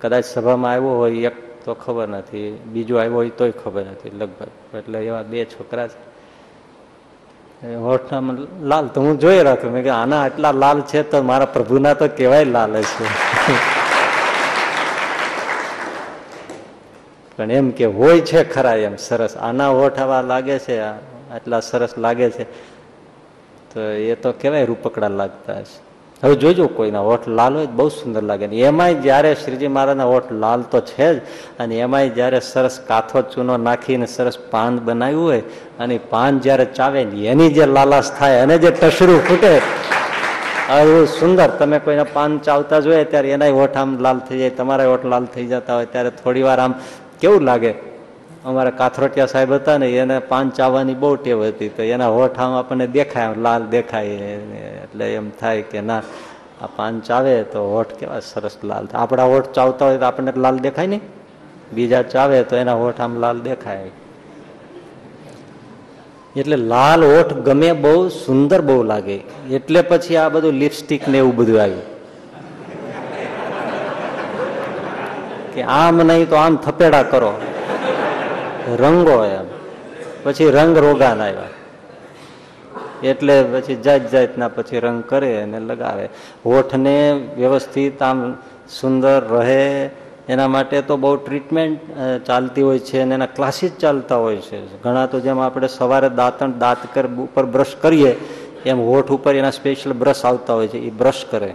કદાચ સભામાં આવ્યો હોય, એક તો ખબર નથી, બીજો આવ્યો હોય તોય ખબર નથી, લગભગ. એટલે એવા બે છોકરા છે. હોઠના લાલ, તો હું જોઈ રાખ્યો મેં કે આના આટલા લાલ છે તો મારા પ્રભુના તો કેવાય લાલ છે. પણ એમ કે હોય છે ખરા એમ, સરસ. આના હોઠ આવા લાગે છે આટલા સરસ લાગે છે. તો એ તો કેવાય રૂપકડા લાગતા હશે. હવે જોજો કોઈના હોઠ લાલ હોય બહુ સુંદર લાગે ને. એમાંય જ્યારે શ્રીજી મહારાજના હોઠ લાલ તો છે જ અને એમાંય જ્યારે સરસ કાથો ચૂનો નાખીને સરસ પાન બનાવ્યું હોય અને પાન જ્યારે ચાવે ને, એની જે લાલાશ થાય, અને જે ટસરું ફૂટે એવું સુંદર. તમે કોઈના પાન ચાવતા જોઈએ ત્યારે એના હોઠ આમ લાલ થઈ જાય તમારા હોઠ લાલ થઈ જતા હોય ત્યારે થોડી આમ કેવું લાગે? અમારા કાથરોટિયા સાહેબ હતા ને, એને પાન ચાવવાની બહુ ટેવ હતી. તો એના હોઠ આમ આપણને દેખાય લાલ દેખાય એટલે એમ થાય કે ના, આ પાન ચાવે તો હોઠ કેવા સરસ લાલ થાય. આપણા હોઠ ચાવતા હોય તો આપણને લાલ દેખાય નહીં. બીજા ચાવે તો એના હોઠ આમ લાલ દેખાય. એટલે લાલ હોઠ ગમે બહુ સુંદર બહુ લાગે. એટલે પછી આ બધું લિપસ્ટિક ને એવું બધું આવ્યું. કે આમ નહીં તો આમ થપેડા કરો. રંગો એમ. પછી રંગ રોગાન આવ્યા. એટલે પછી જાત જાતના પછી રંગ કરે અને લગાવે. હોઠને વ્યવસ્થિત આમ સુંદર રહે. એના માટે તો બહુ ટ્રીટમેન્ટ ચાલતી હોય છે અને એના ક્લાસીસ ચાલતા હોય છે. ઘણા તો જેમ આપણે સવારે દાંતણ દાંત કર, ઉપર બ્રશ કરીએ, એમ હોઠ ઉપર એના સ્પેશિયલ બ્રશ આવતા હોય છે એ બ્રશ કરે.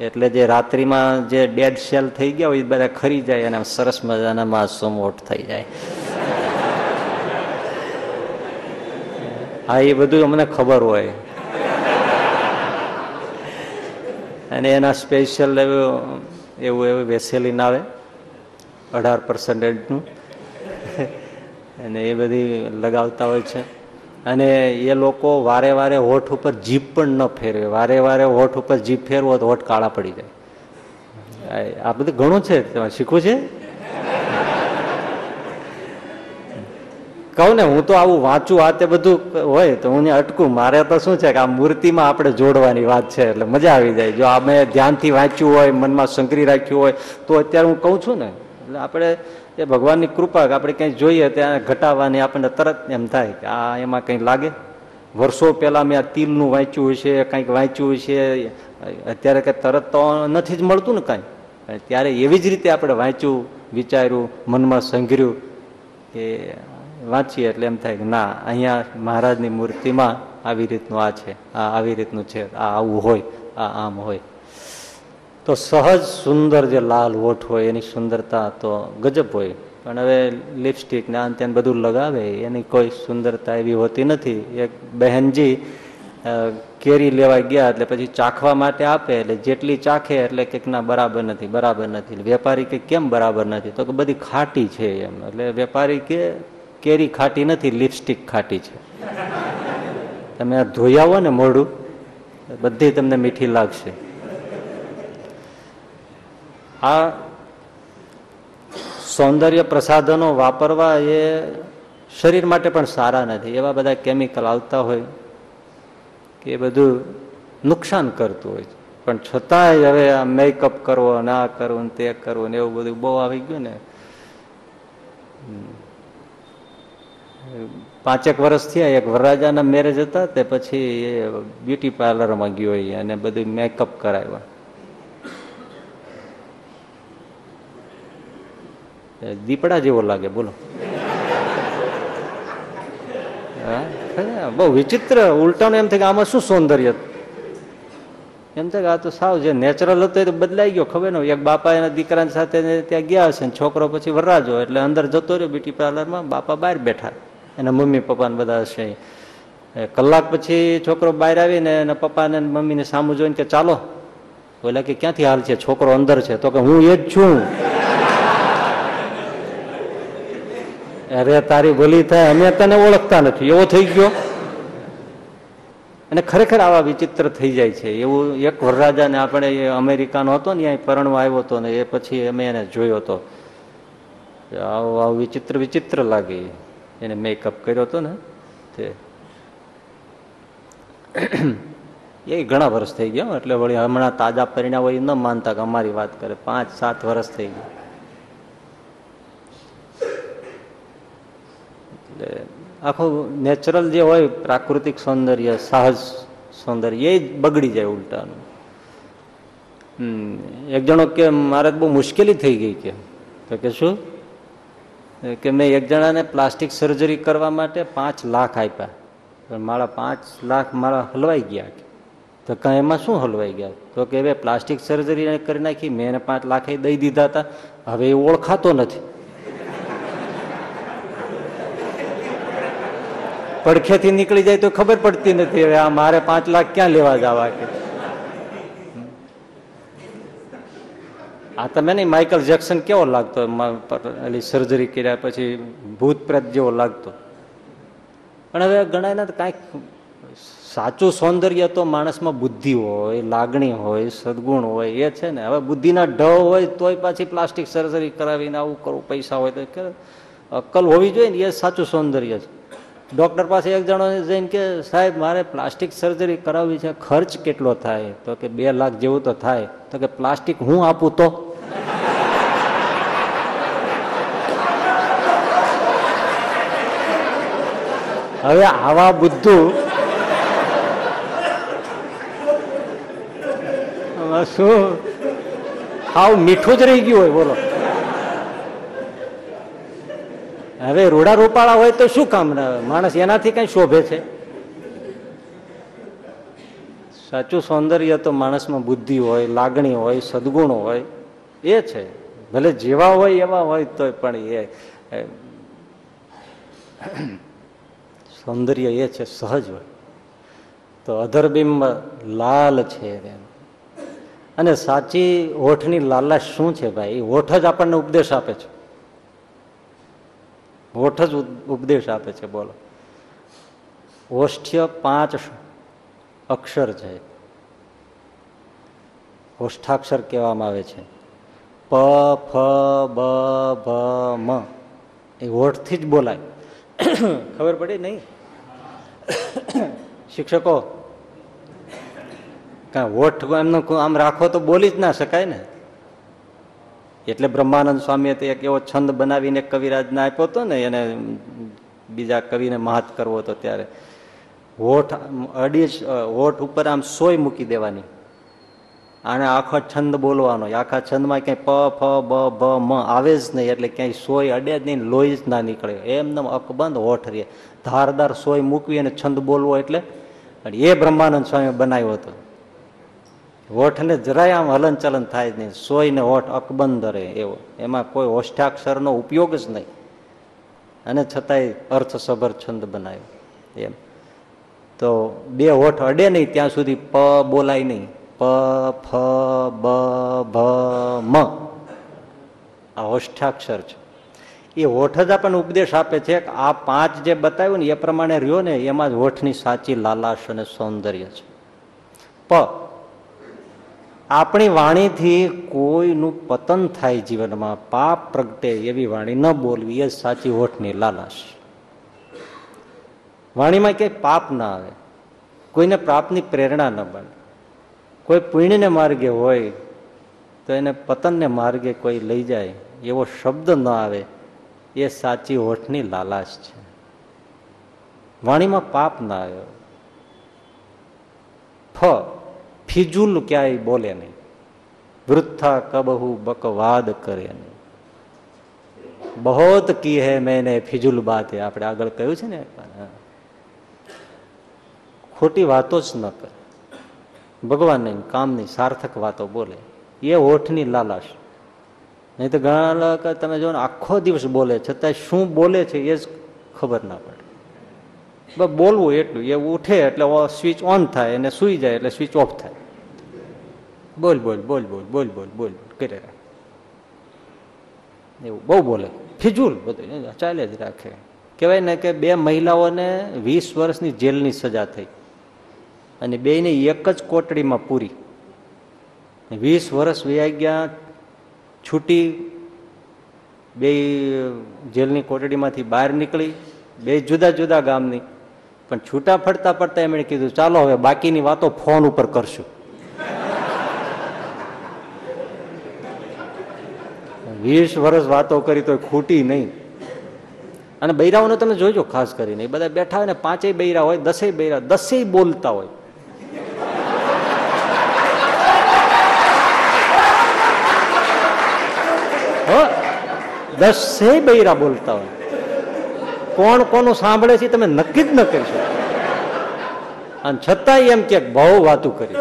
એટલે જે રાત્રિમાં જે ડેડ સેલ થઈ ગયા હોય, એ બધા ખરી જાય અને સરસ મજાના માસૂમ હોઠ થઈ જાય. હા, એ બધું અમને ખબર હોય. અને એના સ્પેશિયલ એવું એવું વેસેલીન આવે, અઢાર પર્સન્ટેજનું અને એ બધી લગાવતા હોય છે. અને એ લોકો વારે વારે હોઠ ઉપર જીભ પણ ન ફેરવે. વારે વારે હોઠ ઉપર જીભ ફેરવો તો હોઠ કાળા પડી જાય. આ બધું ઘણું છે શીખવું છે? કહું ને, હું તો આવું વાંચું, આ તે બધું હોય, તો હું અટકું. મારે તો શું છે કે આ મૂર્તિમાં આપણે જોડવાની વાત છે, એટલે મજા આવી જાય. જો આ મેં ધ્યાનથી વાંચ્યું હોય, મનમાં સંકરી રાખ્યું હોય, તો અત્યારે હું કહું છું ને, એટલે આપણે એ ભગવાનની કૃપા આપણે કંઈ જોઈએ ત્યાં ઘટાવાની આપણને તરત એમ થાય કે આ એમાં કંઈ લાગે. વર્ષો પહેલાં મેં આ તિલનું વાંચ્યું છે કંઈક વાંચ્યું છે અત્યારે કંઈ તરત તો નથી જ મળતું ને કાંઈ. ત્યારે એવી જ રીતે આપણે વાંચ્યું, વિચાર્યું, મનમાં સંઘર્યું કે વાંચીએ એટલે એમ થાય કે ના, અહીંયા મહારાજની મૂર્તિમાં આવી રીતનું આ છે, આ આવી રીતનું છે, આ આવું હોય, આ આમ હોય. તો સહજ સુંદર જે લાલ હોઠ હોય, એની સુંદરતા તો ગજબ હોય. પણ હવે લિપસ્ટિક ને આન બધું લગાવે, એની કોઈ સુંદરતા એવી હોતી નથી. એક બહેનજી કેરી લેવા ગયા એટલે પછી ચાખવા માટે આપે, એટલે જેટલી ચાખે એટલે કંઈક ના બરાબર નથી બરાબર નથી. વેપારી કે કેમ બરાબર નથી? તો કે બધી ખાટી છે એમ. એટલે વેપારી કે કેરી ખાટી નથી, લિપસ્ટિક ખાટી છે. તમે ધોઈ આવો ને મોઢું, બધી તમને મીઠી લાગશે. આ સૌંદર્ય પ્રસાધનો વાપરવા એ શરીર માટે પણ સારા નથી. એવા બધા કેમિકલ આવતા હોય કે એ બધું નુકસાન કરતું હોય છે. પણ છતાંય હવે આ મેકઅપ કરવો ને આ કરવું તે કરવું ને એવું બધું બહુ આવી ગયું ને. પાંચેક વર્ષ થયા, એક વરરાજાના મેરેજ હતા, તે પછી એ બ્યુટી પાર્લરમાં ગયો અને બધું મેકઅપ કરાવ્યા. દીપડા જેવો લાગે, બોલો. બહુ વિચિત્ર ઉલટાનું એમ થાય કે આમાં શું સૌંદર્ય? એમ થાય કે આ તો સાવ જે નેચરલ હતો એ બદલાઈ ગયો, ખબર ને એક બાપા એના દીકરાની સાથે ત્યાં ગયા હશે છોકરો પછી વરરાજો, એટલે અંદર જતો રહ્યો બ્યુટી પાર્લરમાં બાપા બહાર બેઠા. એના મમ્મી પપ્પાને બધા હશે કલાક પછી છોકરો બહાર આવીને એના પપ્પાને મમ્મીને સામું જોઈને કે ચાલો. બોલે કે ક્યાંથી હાલ છે? છોકરો અંદર છે. તો કે હું એ જ છું. અરે તારી ભૂલી થાય. અમે તને ઓળખતા નથી. એવો થઈ ગયો. અને ખરેખર આવા વિચિત્ર થઈ જાય છે. એવું એક વરરાજાને આપણે અમેરિકાનો હતો ને અહીંયા પરણવા આવ્યો હતો ને, એ પછી અમે એને જોયો હતો આવું આવું વિચિત્ર વિચિત્ર લાગે. એને મેકઅપ કર્યો હતો ને, તે એ ઘણા વર્ષ થઈ ગયા એટલે વળી હમણાં તાજા પરિણામ હોય ન માનતા કે અમારી વાત કરે. પાંચ, સાત વર્ષ થઈ ગયા. એટલે આખું નેચરલ જે હોય, પ્રાકૃતિક સૌંદર્ય, સાહસ સૌંદર્ય, એ જ બગડી જાય ઉલટાનું. એક જણો કે, મારે બહુ મુશ્કેલી થઈ ગઈ કે. તો કે, શું? કે મેં એક જણાને પ્લાસ્ટિક સર્જરી કરવા માટે પાંચ લાખ આપ્યા. પણ મારા પાંચ લાખ મારા હલવાઈ ગયા તો કાંઈ એમાં શું હલવાઈ ગયા? તો કે હવે પ્લાસ્ટિક સર્જરી કરી નાખી, મેં એને પાંચ લાખ દઈ દીધા હતા. હવે એ ઓળખાતો નથી. પડખેથી નીકળી જાય તો ખબર પડતી નથી, હવે આ મારે પાંચ લાખ ક્યાં લેવા જવા કે. આ તમે નહીં માઇકલ જેક્સન કેવો લાગતો? એલી સર્જરી કર્યા પછી ભૂત પ્રેત જેવો લાગતો. પણ હવે ગણાય કાંઈક સાચું સૌંદર્ય તો માણસમાં બુદ્ધિ હોય, લાગણી હોય, સદગુણ હોય, એ છે ને. હવે બુદ્ધિના ઢ હોય તોય પાછી પ્લાસ્ટિક સર્જરી કરાવીને આવું કરવું પૈસા હોય તો અક્કલ હોવી જોઈએ ને, એ સાચું સૌંદર્ય છે. ડૉક્ટર પાસે એક જણો જઈને કે, સાહેબ, મારે પ્લાસ્ટિક સર્જરી કરાવવી છે, ખર્ચ કેટલો થાય? તો કે, બે લાખ જેવું તો થાય. તો કે, પ્લાસ્ટિક હું આપું તો? હવે આવા બુદ્ધુ શું? હાવ મીઠું જ રહી ગયું હોય, બોલો. હવે રૂડા રૂપાળા હોય તો શું કામ માણસ એનાથી કઈ શોભે છે? સાચું સૌંદર્ય તો માણસમાં બુદ્ધિ હોય, લાગણી હોય, સદગુણ હોય. એ છે. ભલે જેવા હોય એવા હોય તોય પણ એ સૌંદર્ય એ છે, સહજ હોય. તો અધરબિંબ લાલ છે અને સાચી હોઠની લાલાશ શું છે ભાઈ? હોઠ જ આપણને ઉપદેશ આપે છે. હોઠ જ ઉપ- ઉપદેશ આપે છે, બોલો. ઓષ્ઠ્ય પાંચ અક્ષર છે. ઓષ્ઠાક્ષર કહેવામાં આવે છે. પ, ફ, બ ભ મ. એ હોઠથી જ બોલાય. ખબર પડી નહીં? શિક્ષકો, કાં હોઠ એમનો આમ રાખો તો બોલી જ ના શકાય ને? એટલે બ્રહ્માનંદ સ્વામીએ તો એક એવો છંદ બનાવીને કવિરાજને આપ્યો હતો ને, એને બીજા કવિને મહાત કરવો હતો ત્યારે. હોઠ અડી હોઠ ઉપર આમ સોય મૂકી દેવાની. આને આખો છંદ બોલવાનો. આખા છંદમાં ક્યાંય પ, ફ, બ ભ મ આવે જ નહીં, એટલે ક્યાંય સોય અડે જ નહીં, લોહી જ ના નીકળે. એમને અકબંધ હોઠ રે ધારદાર સોય મૂકવી અને છંદ બોલવો એટલે એ બ્રહ્માનંદ સ્વામી બનાવ્યો હતો. હોઠને જરાય આમ હલન ચલન થાય જ નહીં. સોય ને હોઠ અકબંધ રહે એવો. એમાં કોઈ હોષ્ઠાક્ષરનો ઉપયોગ જ નહીં. અને છતાંય અર્થસભર છંદ બનાવ્યો. એમ. તો બે હોઠ અડે નહીં, ત્યાં સુધી પ બોલાય નહીં. પ, ફ, બ, ભ, મ. આ હોષ્ઠાક્ષર છે. એ હોઠ જ આપણને ઉપદેશ આપે છે કે આ પાંચ જે બતાવ્યું ને એ પ્રમાણે રહ્યો ને એમાં જ હોઠની સાચી લાલાશ અને સૌંદર્ય છે. પ. આપણી વાણીથી કોઈનું પતન થાય જીવનમાં, પાપ પ્રગટે એવી વાણી ન બોલવી, એ જ સાચી હોઠની લાલાશ. વાણીમાં ક્યાંય પાપ ના આવે. કોઈને પાપની પ્રેરણા ન બને. કોઈ પુણ્યને માર્ગે હોય, તો એને પતનને માર્ગે કોઈ લઈ જાય, એવો શબ્દ ન આવે, એ સાચી હોઠની લાલાશ છે. વાણીમાં પાપ ના આવ્યો. ફ, ફિજુલ ક્યાંય બોલે નહીં. વૃથા કબહુ બકવાદ કરે નહીં. બહોત કી હે મેને ફિજુલ બાતે. આપણે આગળ કહ્યું છે ને. ખોટી વાતો જ ન કરે. ભગવાનની કામની સાર્થક વાતો બોલે. એ હોઠની લાલાશ. નહીં તો ઘણા તમે જો ને, આખો દિવસ બોલે છતાં શું બોલે છે એ જ ખબર ના પડે. બોલવું એટલું, એ ઉઠે એટલે સ્વિચ ઓન થાય અને સુઈ જાય એટલે સ્વિચ ઓફ થાય. બોલ બોલ બોલ બોલ બોલ બોલ બોલ, કરે એવું બહુ બોલે. ફિજુલ બધું, ચાલે જ રાખે. કહેવાય ને કે બે મહિલાઓને વીસ વર્ષની જેલની સજા થઈ. અને બેયને એક જ કોટડીમાં પૂરી. વીસ વર્ષ વયા છૂટી બે જેલની કોટડીમાંથી બહાર નીકળી બે જુદા જુદા ગામની. પણ છૂટા ફરતા પડતા એમણે કીધું, ચાલો હવે બાકીની વાતો ફોન ઉપર કરશું. વીસ વર્ષ વાતો કરી તો ખૂટી નહીં. અને બૈરાઓને તમે જોજો ખાસ કરીને, એ બધા બેઠા હોય ને પાંચેય બૈરા હોય, દસેય બૈરા, દસેય બોલતા હોય હો દસેય બૈરા બોલતા હોય. કોણ કોનું સાંભળે છે તમે નક્કી જ ન કરી શકો. અને છતાંય એમ કે બહુ વાતું કરી.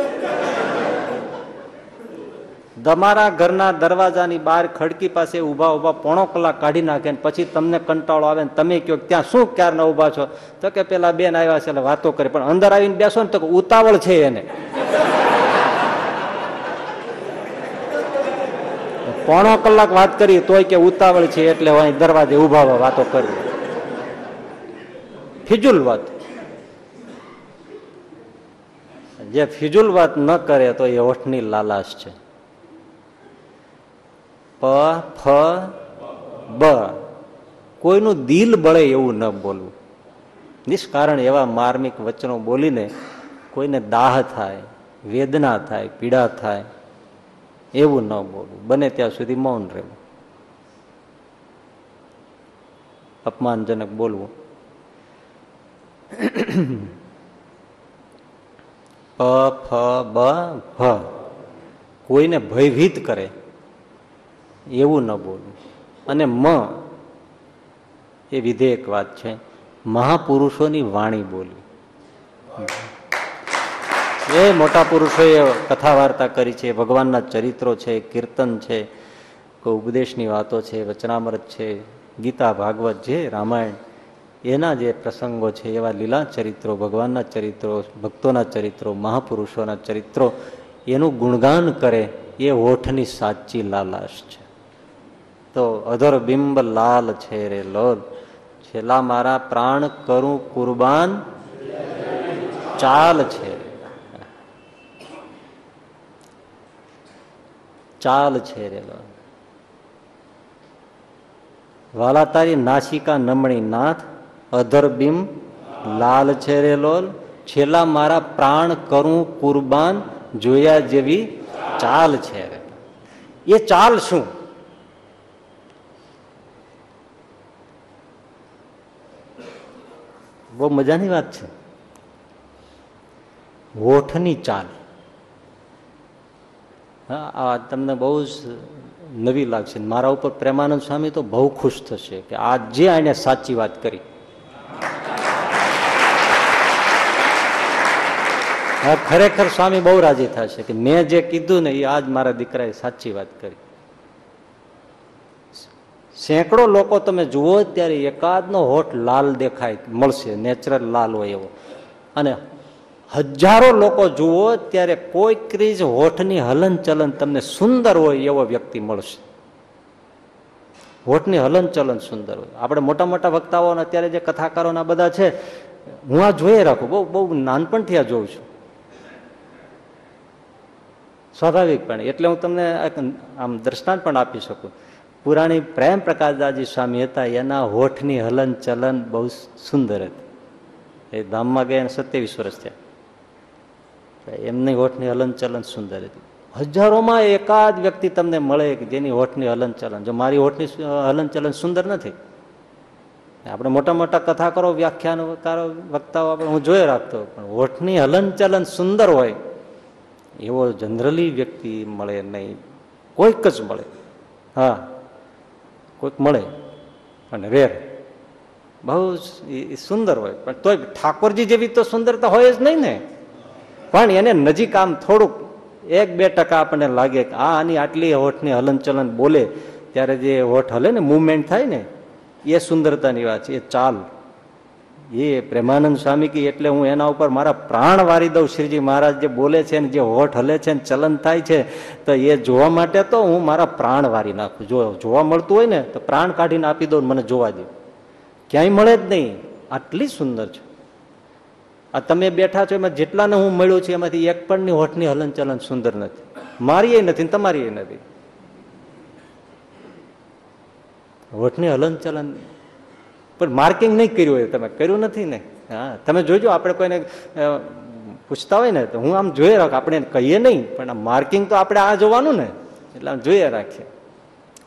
તમારા ઘરના દરવાજાની બહાર ખડકી પાસે ઊભા ઊભા પોણો કલાક કાઢી નાખે ને પછી તમને કંટાળો આવે ને તમે કહો ત્યાં શું ક્યારના ઊભા છો? તો કે પેલા બેન આવ્યા છે એટલે વાતો કરે. પણ અંદર આવીને બેસો ને તો ઉતાવળ છે એને. પોણો કલાક વાત કરી તોય કે ઉતાવળ છે એટલે અહીં દરવાજે ઊભા વાતો કરવી ફિજુલ વાત. જે ફિજુલ વાત ન કરે તો એ હોઠની લાલાશ છે. પ, ફ, બ. કોઈનું દિલ બળે એવું ન બોલવું. નિષ્કારણ એવા માર્મિક વચનો બોલીને કોઈને દાહ થાય, વેદના થાય, પીડા થાય એવું ન બોલવું બને ત્યાં સુધી મૌન રહેવું. અપમાનજનક બોલવું. પ ફ, બ ભ કોઈને ભયભીત કરે એવું ન બોલવું અને મ એ વિધેયક વાત છે. મહાપુરુષોની વાણી બોલી. એ મોટા પુરુષોએ કથા વાર્તા કરી છે, ભગવાનના ચરિત્રો છે, કીર્તન છે, કોઈ ઉપદેશની વાતો છે, વચનામૃત છે, ગીતા, ભાગવત જે, રામાયણ, એના જે પ્રસંગો છે, એવા લીલા ચરિત્રો, ભગવાનના ચરિત્રો, ભક્તોના ચરિત્રો, મહાપુરુષોના ચરિત્રો, એનું ગુણગાન કરે એ હોઠની સાચી લાલાશ છે. તો અધર બિંબ લાલ છે રે લોલ, છેલ્લા મારા પ્રાણ કરું કુરબાન, ચાલ છે. ચાલ છે રે વાલા તારી નાસિકા નમણી નાથ, અધર લાલ છે રેલોલ છેલ્લા મારા પ્રાણ કરું કુરબાન જોયા જેવી ચાલ છે એ ચાલ શું? બહુ મજાની વાત છે. હોઠની ચાલ. આ તમને બહુ જ નવી લાગશે મારા ઉપર પ્રેમાનંદ સ્વામી તો બહુ ખુશ થશે કે આ જે આને સાચી વાત કરી. હા, ખરેખર સ્વામી બહુ રાજી થશે કે મેં જે કીધું ને એ આજ મારા દીકરાએ સાચી વાત કરી. સેંકડો લોકો તમે જુઓ ત્યારે એકાદનો હોઠ લાલ દેખાય, મળશે, નેચરલ લાલ હોય એવો. અને હજારો લોકો જુઓ ત્યારે કોઈ ક્રીજ હોઠની હલન ચલન તમને સુંદર હોય એવો વ્યક્તિ મળશે. હોઠની હલન ચલન સુંદર હોય. આપણે મોટા મોટા વક્તાઓ અત્યારે જે કથાકારોના બધા છે, હું આ જોઈ રાખું, બહુ બહુ નાનપણથી આ જોઉં છું. સ્વાભાવિકપણે, એટલે હું તમને આમ દ્રષ્ટાંત પણ આપી શકું. પુરાણી પ્રેમ પ્રકાશદાસજી સ્વામી હતા, એના હોઠની હલન ચલન બહુ સુંદર હતી. એ ધામમાં ગયા સત્યાવીસ વર્ષ થયા. એમની હોઠની હલનચલન સુંદર હતી. હજારોમાં એકાદ વ્યક્તિ તમને મળે કે જેની હોઠની હલન ચલન જો મારી હોઠની હલનચલન સુંદર નથી? આપણે મોટા મોટા કથાકારો, વ્યાખ્યાનકારો, વક્તાઓ આપણે હું જોઈ રાખતો પણ હોઠની હલનચલન સુંદર હોય, એવો જનરલી વ્યક્તિ મળે નહીં. કોઈક જ મળે. હા, કોઈક મળે અને રેર. બહુ સુંદર હોય. પણ તોય ઠાકોરજી જેવી તો સુંદરતા હોય જ નહીં ને? પણ એને નજીક આમ થોડુંક એક બે ટકા આપણને લાગે કે આ આની આટલી હોઠની હલનચલન બોલે, ત્યારે જે હોઠ હલે ને મુવમેન્ટ થાય ને, એ સુંદરતાની વાત છે, એ ચાલ. એ પ્રેમાનંદ સ્વામી કી એટલે હું એના ઉપર મારા પ્રાણ વારી દઉં, શ્રીજી મહારાજ જે બોલે છે ને, જે હોઠ હલે છે ને, ચલન થાય છે, તો એ જોવા માટે તો હું મારા પ્રાણ વારી નાખું. જો જોવા મળતું હોય ને, તો પ્રાણ કાઢીને આપી દઉં મને જોવા દઉં ક્યાંય મળે જ નહીં. આટલી સુંદર છે. આ તમે બેઠા છો એમાં જેટલાને હું મળ્યો છું એમાંથી એક પણની હોઠની હલન ચલન સુંદર નથી. મારી એ નથી તમારી એ નથી. હોઠની હલન ચલન પણ માર્કિંગ નહીં કર્યું હોય, તમે કર્યું નથી ને? હા, તમે જોજો, આપણે કોઈને પૂછતા હોય ને, તો હું આમ જોઈએ રાખ, આપણે કહીએ નહીં, પણ આ માર્કિંગ તો આપણે આ જોવાનું ને, એટલે આમ જોઈએ રાખીએ.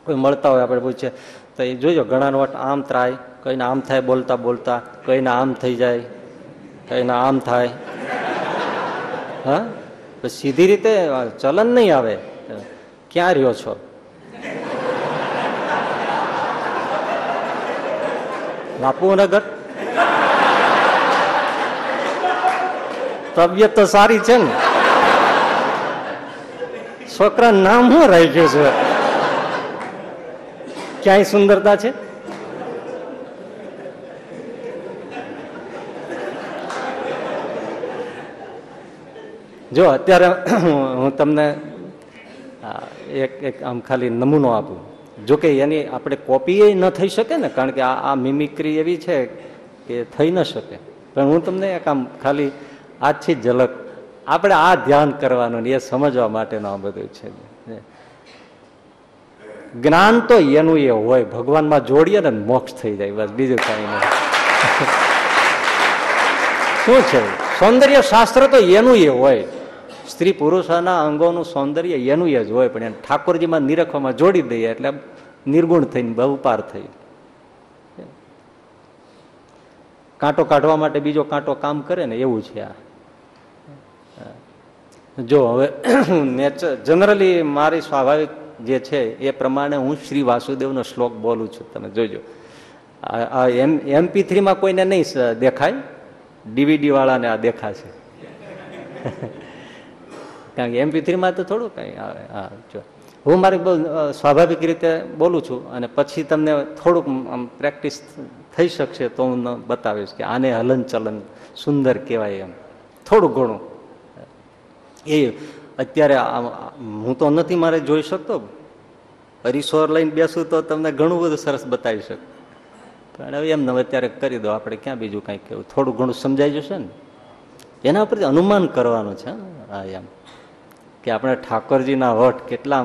કોઈ મળતા હોય, આપણે પૂછીએ, તો એ જોજો ઘણા વટ આમ ત્રાય કઈને આમ થાય બોલતા બોલતા, કઈને આમ થઈ જાય કઈને આમ થાય. હા? સીધી રીતે ચલન નહીં આવે. ક્યાં રહ્યો છો? બાપુનગર તબિયત તો સારી છે ને. છોકરા નામ શું રહી ગયું છે? ક્યાંય સુંદરતા છે? જો, અત્યારે હું તમને એક એક આમ ખાલી નમૂનો આપું. જો કે એની આપણે કોપી ન થઈ શકે ને, કારણ કે આ મિમિક્રી એવી છે કે થઈ ન શકે. પણ હું તમને એક આમ ખાલી આજથી ઝલક, આપણે આ ધ્યાન કરવાનું એ સમજવા માટેનું આ બધું છે. જ્ઞાન તો એનું એ હોય, ભગવાનમાં જોડીએ ને મોક્ષ થઈ જાય, બસ બીજું કઈ નહીં. શું છે? સૌંદર્ય શાસ્ત્ર તો એનું એ હોય. સ્ત્રી પુરુષોના અંગોનું સૌંદર્ય એનું એ જ હોય, પણ એને ઠાકોરજીમાં નિરખવામાં જોડી દઈએ એટલે નિર્ગુણ થઈને બહુ પાર થઈ કાંટો કાઢવા માટે બીજો કાંટો કામ કરે ને એવું છે આ. જો હવે નેચર જનરલી મારી સ્વાભાવિક જે છે એ પ્રમાણે હું શ્રી વાસુદેવનો શ્લોક બોલું છું, તમે જોજો. આ એમ એમપી થ્રીમાં કોઈને નહીં દેખાય? ડીવીડી વાળાને આ દેખાશે. કારણ કે એમપી થ્રીમાં તો થોડું કંઈ આવે, હા, જો. હું મારી બહુ સ્વાભાવિક રીતે બોલું છું અને પછી તમને થોડુંક આમ પ્રેક્ટિસ થઈ શકશે તો હું બતાવીશ કે આને હલન ચલન સુંદર કહેવાય એમ. થોડું ઘણું. એ અત્યારે હું તો નથી મારે જોઈ શકતો. પરિસોર લઈને બેસું તો તમને ઘણું બધું સરસ બતાવી શકું. પણ હવે એમ અત્યારે કરી દો, આપણે ક્યાં બીજું કાંઈક કેવું થોડું ઘણું સમજાઈ જશે ને? એના પરથી અનુમાન કરવાનું છે હા, એમ. કે આપણે ઠાકોરજીના હોઠ કેટલા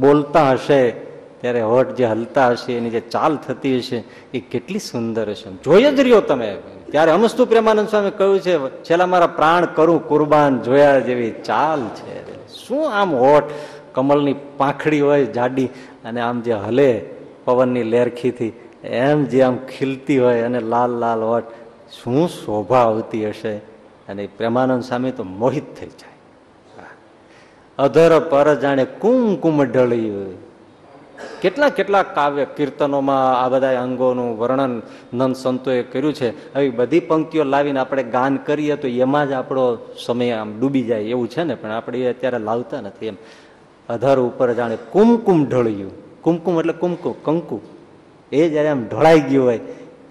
બોલતા હશે, ત્યારે હોઠ જે હલતા હશે, એની જે ચાલ થતી હશે, એ કેટલી સુંદર હશે. જોઈ જ રહ્યો તમે. ત્યારે અમસ્તુ પ્રેમાનંદ સ્વામી કહ્યું છે, છેલ્લા મારા પ્રાણ કરું કુરબાન જોયા જેવી ચાલ છે. શું આમ હોઠ? કમલની પાંખડી હોય, જાડી, અને આમ જે હલે પવનની લેરખીથી, એમ જે આમ ખીલતી હોય, અને લાલ લાલ હોઠ, શું શોભા આવતી હશે? અને પ્રેમાનંદ સ્વામી તો મોહિત થઈ જાય. અધર પર જાણે કુમકુમ ઢળ્યું કેટલા કેટલા કાવ્ય કીર્તનોમાં આ બધા અંગોનું વર્ણન નંદ સંતોએ કર્યું છે. આવી બધી પંક્તિઓ લાવીને આપણે ગાન કરીએ તો એમાં જ આપણો સમય આમ ડૂબી જાય એવું છે ને, પણ આપણે એ અત્યારે લાવતા નથી એમ. અધર ઉપર જાણે કુમકુમ ઢળ્યું. કુમકુમ એટલે કુમકુમ, કંકુ. એ જ્યારે આમ ઢળાઈ ગયું હોય,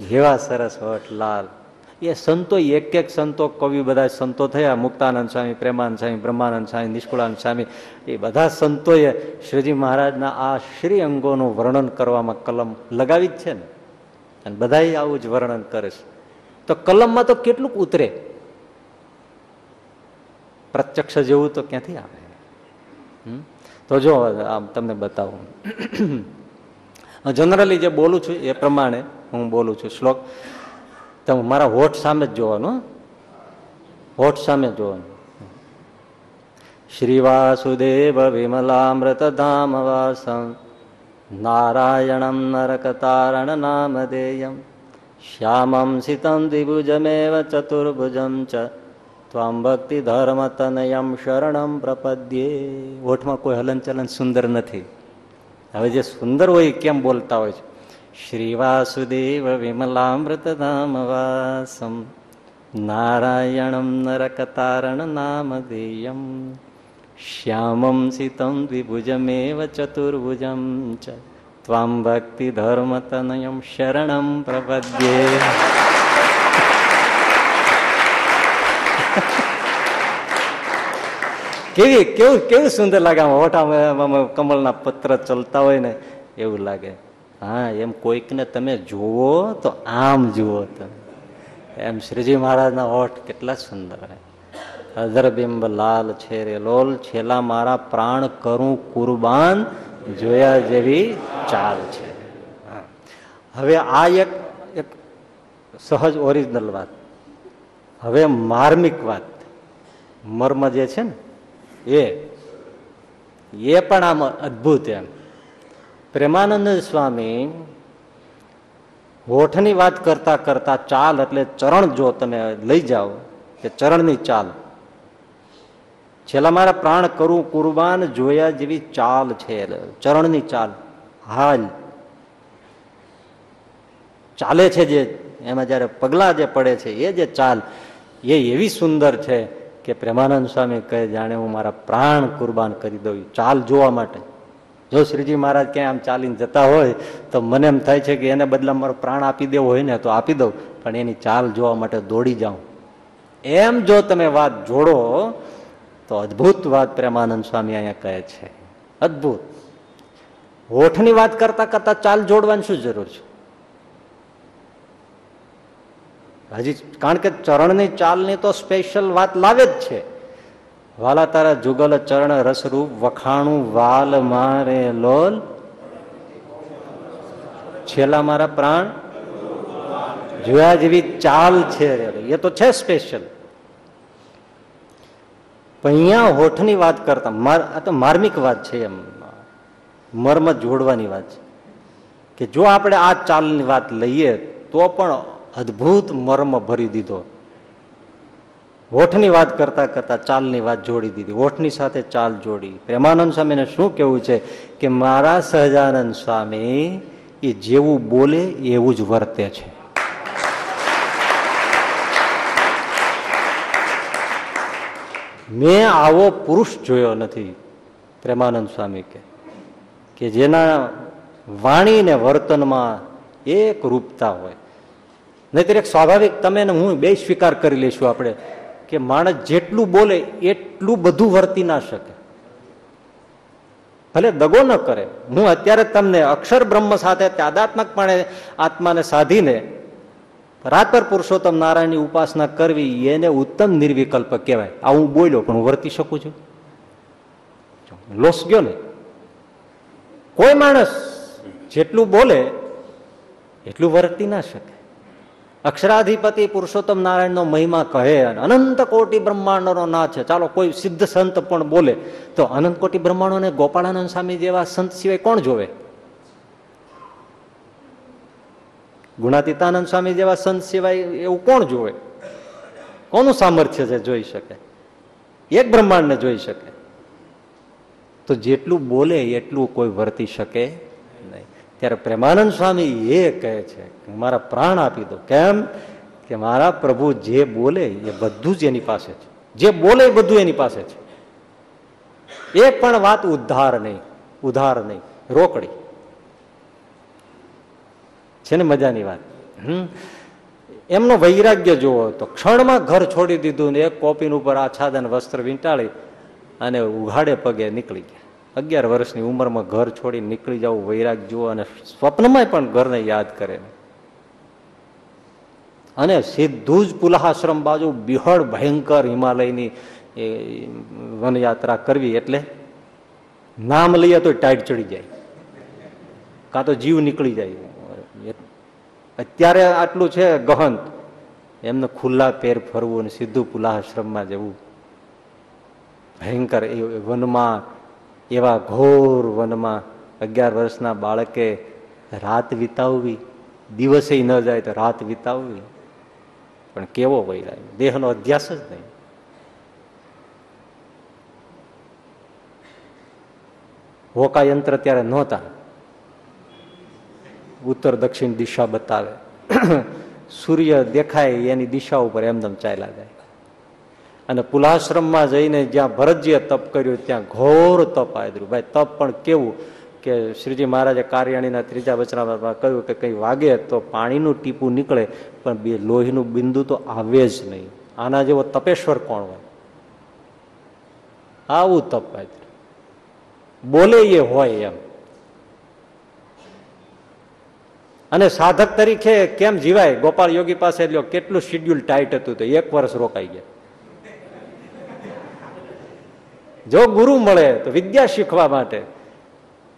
જેવા સરસ હોટ લાલ. એ સંતો, એક એક સંતો, કવિ બધા સંતો થયા. મુક્તાનંદ સ્વામી, પ્રેમાનંદ સ્વામી, બ્રહ્માનંદ સ્વામી, નિષ્કુળાનંદ સ્વામી, એ બધા સંતોએ શ્રીજી મહારાજના આ શ્રી અંગોનું વર્ણન કરવામાં કલમ લગાવી જ છે ને. અને બધાએ આવું જ વર્ણન કરે છે. તો કલમમાં તો કેટલું ઉતરે? પ્રત્યક્ષ જેવું તો ક્યાંથી આવે? તો જો આમ તમને બતાવું. જનરલી જે બોલું છું એ પ્રમાણે હું બોલું છું શ્લોક. તમે મારા હોઠ સામે જ જોવાનું હોઠ સામે જોવાનું. શ્રી વાસુદેવ વિમલામૃત ધામ વાસમ નારાયણમ નરકતારણ નામધેયમ, શ્યામમ સિતમ દ્વિભુજમેવ ચતુર્ભુજમ ચ, ત્વામ ભક્તિ ધર્મ તનયમ શરણમ પ્રપદ્યે. હોઠમાં કોઈ હલનચલન સુંદર નથી. હવે જે સુંદર હોય કેમ બોલતા હોય છે? શ્રીવાસુદેવ વિમલામૃતધામવાસમ નારાયણમ નરકતારણ નામધેયમ શ્યામમ સિતમ દ્વિભુજમેવ ચતુર્ભુજમ ચ ત્વામ ભક્તિ ધર્મ તનયમ શરણમ પ્રપદ્યે કેવી કેવું કેવું સુંદર લાગે આમ હોઠામાં કમળના પત્ર ચલતા હોય ને એવું લાગે હા, એમ કોઈકને તમે જુઓ તો આમ જુઓ તમે. એમ શ્રીજી મહારાજના હોઠ કેટલા સુંદર અધરબિંબ લાલ છે રે લોલ, છેલ્લા મારા પ્રાણ કરું કુરબાન જોયા જેવી ચાલ છે. હવે આ એક એક સહજ ઓરિજિનલ વાત. હવે માર્મિક વાત. મર્મ જે છે ને, એ એ પણ આમ અદભુત એમ. પ્રેમાનંદ સ્વામી હોઠની વાત કરતા કરતા ચાલ એટલે ચરણ જો તમે લઈ જાઓ, કે ચરણની ચાલ. છેલ્લા મારા પ્રાણ કરું કુરબાન જોયા જેવી ચાલ છે ચરણની ચાલ. હાલ. ચાલે છે જે, એમાં જયારે પગલા જે પડે છે, એ જે ચાલ, એ એવી સુંદર છે કે પ્રેમાનંદ સ્વામી કહે, જાણે હું મારા પ્રાણ કુરબાન કરી દઉં ચાલ જોવા માટે. જો શ્રીજી મહારાજ ક્યાંય આમ ચાલીને જતા હોય, તો મને એમ થાય છે કે એને બદલા મારો પ્રાણ આપી દેવો હોય ને, તો આપી દઉં. પણ એની ચાલ જોવા માટે દોડી જાઉં. એમ જો તમે વાત જોડો, તો અદભુત વાત પ્રેમાનંદ સ્વામી અહીંયા કહે છે. અદભુત. હોઠની વાત કરતા કરતા ચાલ જોડવાની શું જરૂર છે? હજી કારણ કે ચરણની ચાલની તો સ્પેશિયલ વાત લાવે જ છે. વાલા તારા જુગલ ચરણ રસરૂપ વખાણું વાલ મારે લોલ. છેલ્લા મારા પ્રાણ જોયા જેવી ચાલ છે એ તો છે સ્પેશિયલ અહીંયા હોઠની વાત કરતા આ તો માર્મિક વાત છે એમ. મર્મ જોડવાની વાત છે. કે જો આપણે આ ચાલની વાત લઈએ, તો પણ અદ્ભુત મર્મ ભરી દીધો. હોઠની વાત કરતા કરતા ચાલની વાત જોડી દીધી હોઠની સાથે ચાલ જોડી. પ્રેમાનંદ સ્વામીને શું કેવું છે કે મારા સહજાનંદ સ્વામી, એ જેવું બોલે એવું જ વર્તે છે. મેં આવો પુરુષ જોયો નથી, પ્રેમાનંદ સ્વામી કે કે જેના વાણીને વર્તનમાં એક રૂપતા હોય. નહીતર એક સ્વાભાવિક, તમે હું બે સ્વીકાર કરી લઈશું આપણે. કે માણસ જેટલું બોલે, એટલું બધું વર્તી ના શકે. ભલે દગો ન કરે, હું અત્યારે તમને અક્ષર બ્રહ્મ સાથે તાદાત્મકપણે આત્માને સાધીને રાત પર પુરુષોત્તમ નારાયણની ઉપાસના કરવી, એને ઉત્તમ નિર્વિકલ્પ કહેવાય. આ હું બોલ્યો, પણ હું વર્તી શકું છું? લોસ ગયો ને? કોઈ માણસ જેટલું બોલે, એટલું વર્તી ના શકે. અક્ષરાધિપતિ પુરુષોત્તમ નારાયણનો મહિમા કહે અનંત કોટી બ્રહ્માંડોનો ના છે. ચાલો કોઈ સિદ્ધ સંત પણ બોલે. તો અનંત કોટી બ્રહ્માંડોને ગોપાળાનંદ સ્વામી જેવા સંત સિવાય કોણ જોવે? ગુણાતીતાનંદ સ્વામી જેવા સંત સિવાય એવું કોણ જોવે? કોનું સામર્થ્ય છે જોઈ શકે? એક બ્રહ્માંડને જોઈ શકે. તો જેટલું બોલે એટલું કોઈ વર્તી શકે નહીં. ત્યારે પ્રેમાનંદ સ્વામી એ કહે છે મારા પ્રાણ આપી દો. કેમ? કે મારા પ્રભુ જે બોલે એ બધું જ એની પાસે છે. જે બોલે બધું એની પાસે છે. એક પણ વાત ઉદ્ધાર નહીં. ઉધાર નહીં. રોકડી. છે ને મજાની વાત? એમનો વૈરાગ્ય જુઓ તો ક્ષણમાં ઘર છોડી દીધું ને એક કોપીન ઉપર આચ્છાદન વસ્ત્ર વીંટાળી અને ઉઘાડે પગે નીકળી ગયા. અગિયાર વર્ષની ઉંમરમાં ઘર છોડી નીકળી જવું વૈરાગ જુઓ અને સ્વપ્નમાં પણ ઘરને યાદ કરે. અને સીધું જ પુલાહાશ્રમ બાજુ બિહળ ભયંકર હિમાલયની એ વનયાત્રા કરવી એટલે નામ લઈએ તો ટાઈટ ચડી જાય. કાં તો જીવ નીકળી જાય. અત્યારે આટલું છે ગહન. એમને ખુલ્લા પેર ફરવું અને સીધું પુલાશ્રમમાં જવું. ભયંકર એ વનમાં, એવા ઘોર વનમાં અગિયાર વર્ષના બાળકે રાત વિતાવવી. દિવસે ન જાય તો રાત વિતાવવી. પણ કેવો વૈરાગ? દેહનો અધ્યાસ જ નહીં. હોકા યંત્ર ત્યારે નહોતા. ઉત્તર દક્ષિણ દિશા બતાવે. સૂર્ય દેખાય, એની દિશા ઉપર એમદમ ચાલ્યા જાય. અને પુલાશ્રમમાં જઈને જ્યાં ભરતજીએ તપ કર્યું, ત્યાં ઘોર તપ આદર્યું ભાઈ, તપ પણ કેવું? કે શ્રીજી મહારાજે કાર્યાણીના ત્રીજા વચનામાં કહ્યું કે કંઈ વાગે તો પાણીનું ટીપું નીકળે, પણ લોહીનું બિંદુ તો આવે જ નહીં. આના જેવો તપેશ્વર કોણ હોય? આવું તપ બોલે એ હોય એમ. અને સાધક તરીકે કેમ જીવાય? ગોપાલ યોગી પાસે લ્યો, કેટલું શિડ્યુલ ટાઈટ હતું તો, એક વર્ષ રોકાઈ ગયા. જો ગુરુ મળે તો વિદ્યા શીખવા માટે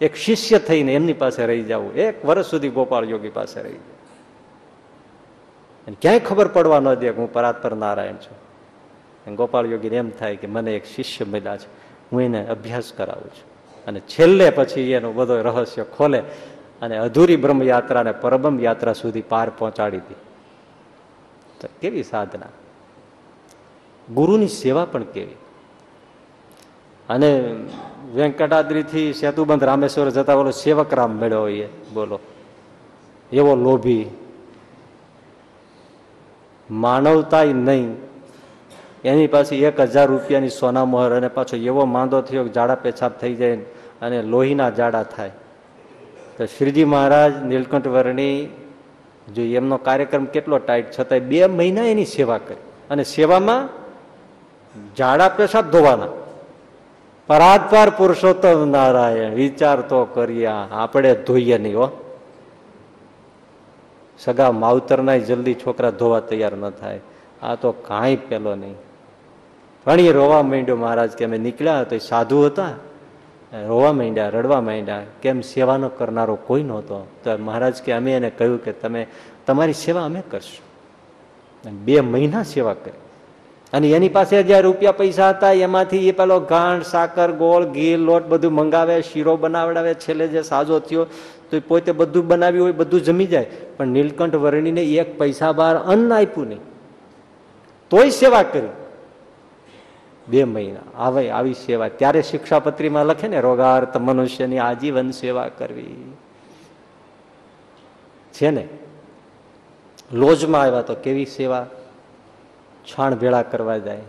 એક શિષ્ય થઈને એમની પાસે રહી જવું. એક વર્ષ સુધી ગોપાલ યોગી પાસે રહી જાય ક્યાંય ખબર પડવા ન દે કે હું પરાત્પર નારાયણ છું. ગોપાલ યોગીને એમ થાય કે મને એક શિષ્ય મળ્યા છે. હું એને અભ્યાસ કરાવું છું. અને છેલ્લે પછી એનો બધો રહસ્ય ખોલે અને અધૂરી બ્રહ્મ યાત્રાને પરબ્રહ્મ યાત્રા સુધી પાર પહોંચાડી હતી કેવી સાધના. ગુરુની સેવા પણ કેવી. અને વેંકટાદ્રીથી સેતુબંધ રામેશ્વર જતા બોલો, સેવક રામ મેળ્યો એ, બોલો. એવો લોભી માનવતા નહીં. એની પાસે એક હજાર રૂપિયાની સોના મોહર અને પાછો એવો માંદો થયો જાડા પેછાબ થઈ જાય અને લોહીના જાડા થાય. તો શ્રીજી મહારાજ, નીલકંઠ વર્ણી, જો એમનો કાર્યક્રમ કેટલો ટાઈટ, છતાંય બે મહિના એની સેવા કરી. અને સેવામાં જાડા પેશાબ ધોવાના. પરાત્પાર પુરુષોત્તમ નારાયણ, વિચાર તો કર્યા આપણે ધોઈએ નહીં, હો. સગા માવતરના જલ્દી છોકરા ધોવા તૈયાર ન થાય. આ તો કાંઈ પેલો નહીં. પણ એ રોવા માંડ્યો મહારાજ કે અમે નીકળ્યા તો સાધુ હતા. રોવા માંડ્યા, રડવા માંડ્યા. કેમ સેવાનો કરનારો કોઈ નહોતો. તો મહારાજ કે અમે એને કહ્યું કે તમે, તમારી સેવા અમે કરશું. બે મહિના સેવા કરી. અને એની પાસે જે રૂપિયા પૈસા હતા, એમાંથી એ પેલો ગાંઠ, સાકર, ગોળ, ઘી, લોટ બધું મંગાવે, શીરો બનાવડાવે, છેલ્લે જે સાજો થયો, તો પોતે બધું બનાવ્યું હોય, બધું જમી જાય. પણ નીલકંઠ વર્ણીને એક પૈસા બહાર અન્ન આપ્યું નહીં. તોય સેવા કરી. બે મહિના. આવે આવી સેવા. ત્યારે શિક્ષાપત્રીમાં લખે ને, રોગાર્થ મનુષ્યની આજીવન સેવા કરવી. છે ને? લોજમાં આવ્યા તો કેવી સેવા? છાણ ભેળા કરવા જાય.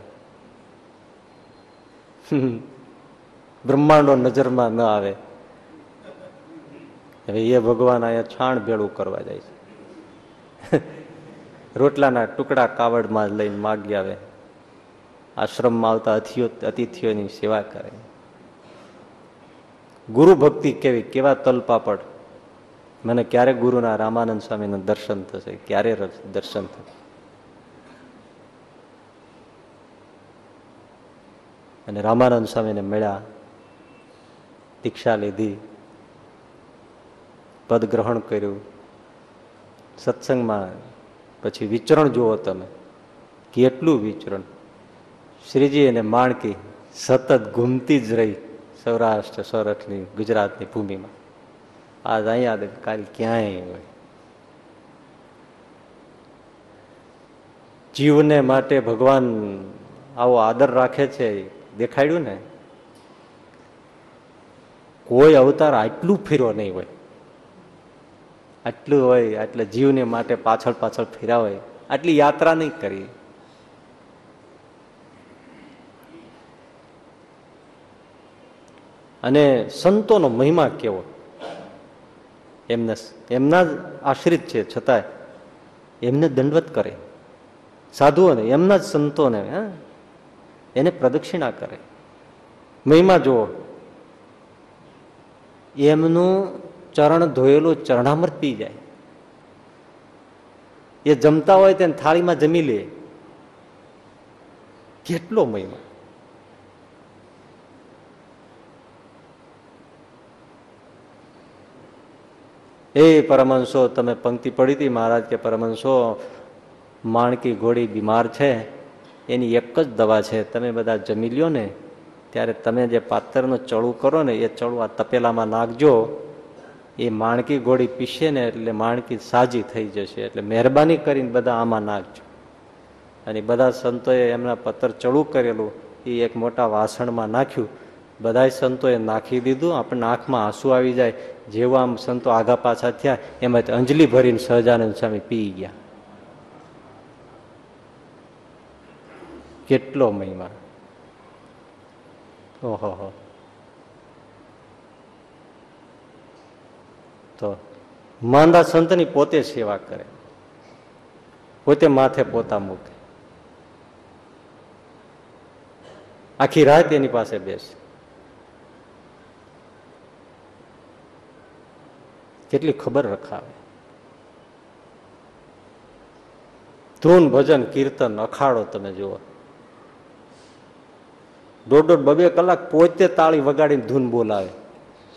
બ્રહ્માંડો નજરમાં ન આવે. હવે એ ભગવાન અહીંયા છાણ ભેળું કરવા જાય છે. રોટલાના ટુકડા કાવડમાં લઈને માગી આવે. આશ્રમમાં આવતા અતિથિઓ અતિથિઓની સેવા કરે. ગુરુ ભક્તિ કેવી, કેવા તલપાપડ. મને ક્યારે ગુરુના રામાનંદ સ્વામીનું દર્શન થશે? ક્યારે દર્શન થશે? અને રામાનંદ સ્વામીને મળ્યા, દીક્ષા લીધી, પદ ગ્રહણ કર્યું. સત્સંગમાં પછી વિચરણ જુઓ તમે, કેટલું વિચરણ. શ્રીજી અને માણકી સતત ઘૂમતી જ રહી સૌરાષ્ટ્ર સૌરાષ્ટ્રની ગુજરાતની ભૂમિમાં. આજ અહીંયા કાલ ક્યાંય હોય. જીવને માટે ભગવાન આવો આદર રાખે છે દેખાડ્યું ને, કોઈ અવતાર આટલું ફેરવો નહીં હોય. આટલું હોય એટલે જીવને માટે પાછળ પાછળ ફેરા આટલી યાત્રા નહીં કરી. અને સંતોનો મહિમા કેવો? એમને એમના જ આશ્રિત છે, છતાંય એમને દંડવત કરે. સાધુઓને, એમના જ સંતોને એને પ્રદક્ષિણા કરે. મહિમા જુઓ. એમનું ચરણ ધોયેલું ચરણામૃત પી જાય. એ જમતા હોય તેને થાળીમાં જમી લે. કેટલો મહિમા. એ પરમંશો તમે પંક્તિ પડી હતી મહારાજ કે પરમંશો માણકી ઘોડી બીમાર છે. એની એક જ દવા છે. તમે બધા જમી લ્યો ને. ત્યારે તમે જે પાત્રનું ચળું કરો ને, એ ચળું આ તપેલામાં નાખજો. એ માણકી ગોળી પીશે ને એટલે માણકી સાજી થઈ જશે. એટલે મહેરબાની કરીને બધા આમાં નાખજો. અને બધા સંતોએ એમના પત્ર ચળું કરેલું, એ એક મોટા વાસણમાં નાખ્યું. બધા સંતોએ નાખી દીધું આપણને આંખમાં આંસુ આવી જાય. જેવા આમ સંતો આગા પાછા થયા, એમાં અંજલિ ભરીને સહજાનંદ સ્વામી પી ગયા. કેટલો મહિમા? ઓહો તો માંદા સંતની પોતે સેવા કરે. પોતે માથે પોતા મૂકે. આખી રાત એની પાસે બેસે. કેટલી ખબર રખાવે. ધૂન ભજન, કીર્તન, અખાડો તમે જુઓ. દોઢ દોઢ બબે કલાક પોતે તાળી વગાડીને ધૂન બોલાવે.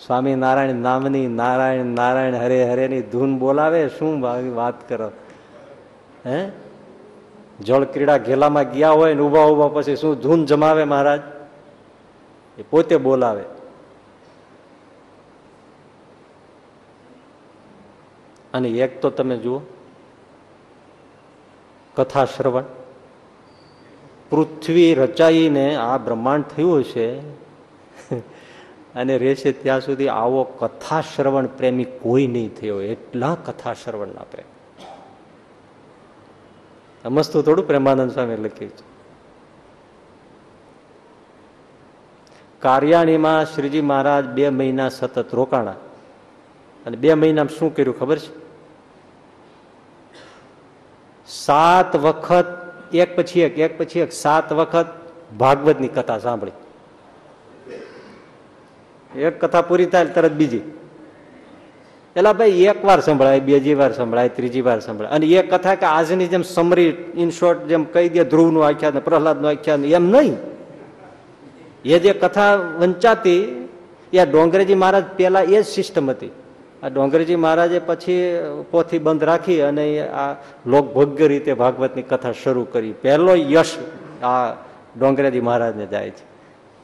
સ્વામી નારાયણ નામની નારાયણ નારાયણ હરે હરે ની ધૂન બોલાવે, શું વાત કરો? હે? જળ ક્રીડા ઘેલામાં ગયા હોય ને ઊભા ઊભા પછી શું ધૂન જમાવે મહારાજ? એ પોતે બોલાવે. અને એક તો તમે જુઓ, કથા શ્રવણ. પૃથ્વી રચાઈને આ બ્રહ્માંડ થયું છે અને રહેશે ત્યાં સુધી આવો કથા શ્રવણ પ્રેમી કોઈ નહીં થયો, એટલા કથા શ્રવણના પ્રેમ. સમજતું થોડું પ્રેમાનંદ સ્વામી લખ્યું છે. કાર્યાણીમાં શ્રીજી મહારાજ બે મહિના સતત રોકાણા. અને બે મહિનામાં શું કર્યું ખબર છે? સાત વખત એક પછી એક એક પછી એક, સાત વખત ભાગવતની કથા સાંભળી. એક કથા પૂરી થાય તરત બીજી. એટલે ભાઈ, એક વાર સંભળાય, બીજી વાર સંભળાય, ત્રીજી વાર સંભળાય. અને એ કથા કે આજની જેમ સમરી ઇન શોર્ટ જેમ કહી દે, ધ્રુવનું આખ્યાન, પ્રહલાદનું આખ્યાન, એમ નહીં. એ જે કથા વંચાતી, એ ડોંગરેજી મહારાજ પેલા એ જ સિસ્ટમ હતી. આ ડોંગરેજી મહારાજે પછી પોથી બંધ રાખી અને આ લોકભોગ્ય રીતે ભાગવતની કથા શરૂ કરી. પહેલો યશ આ ડોંગરેજી મહારાજને જાય છે.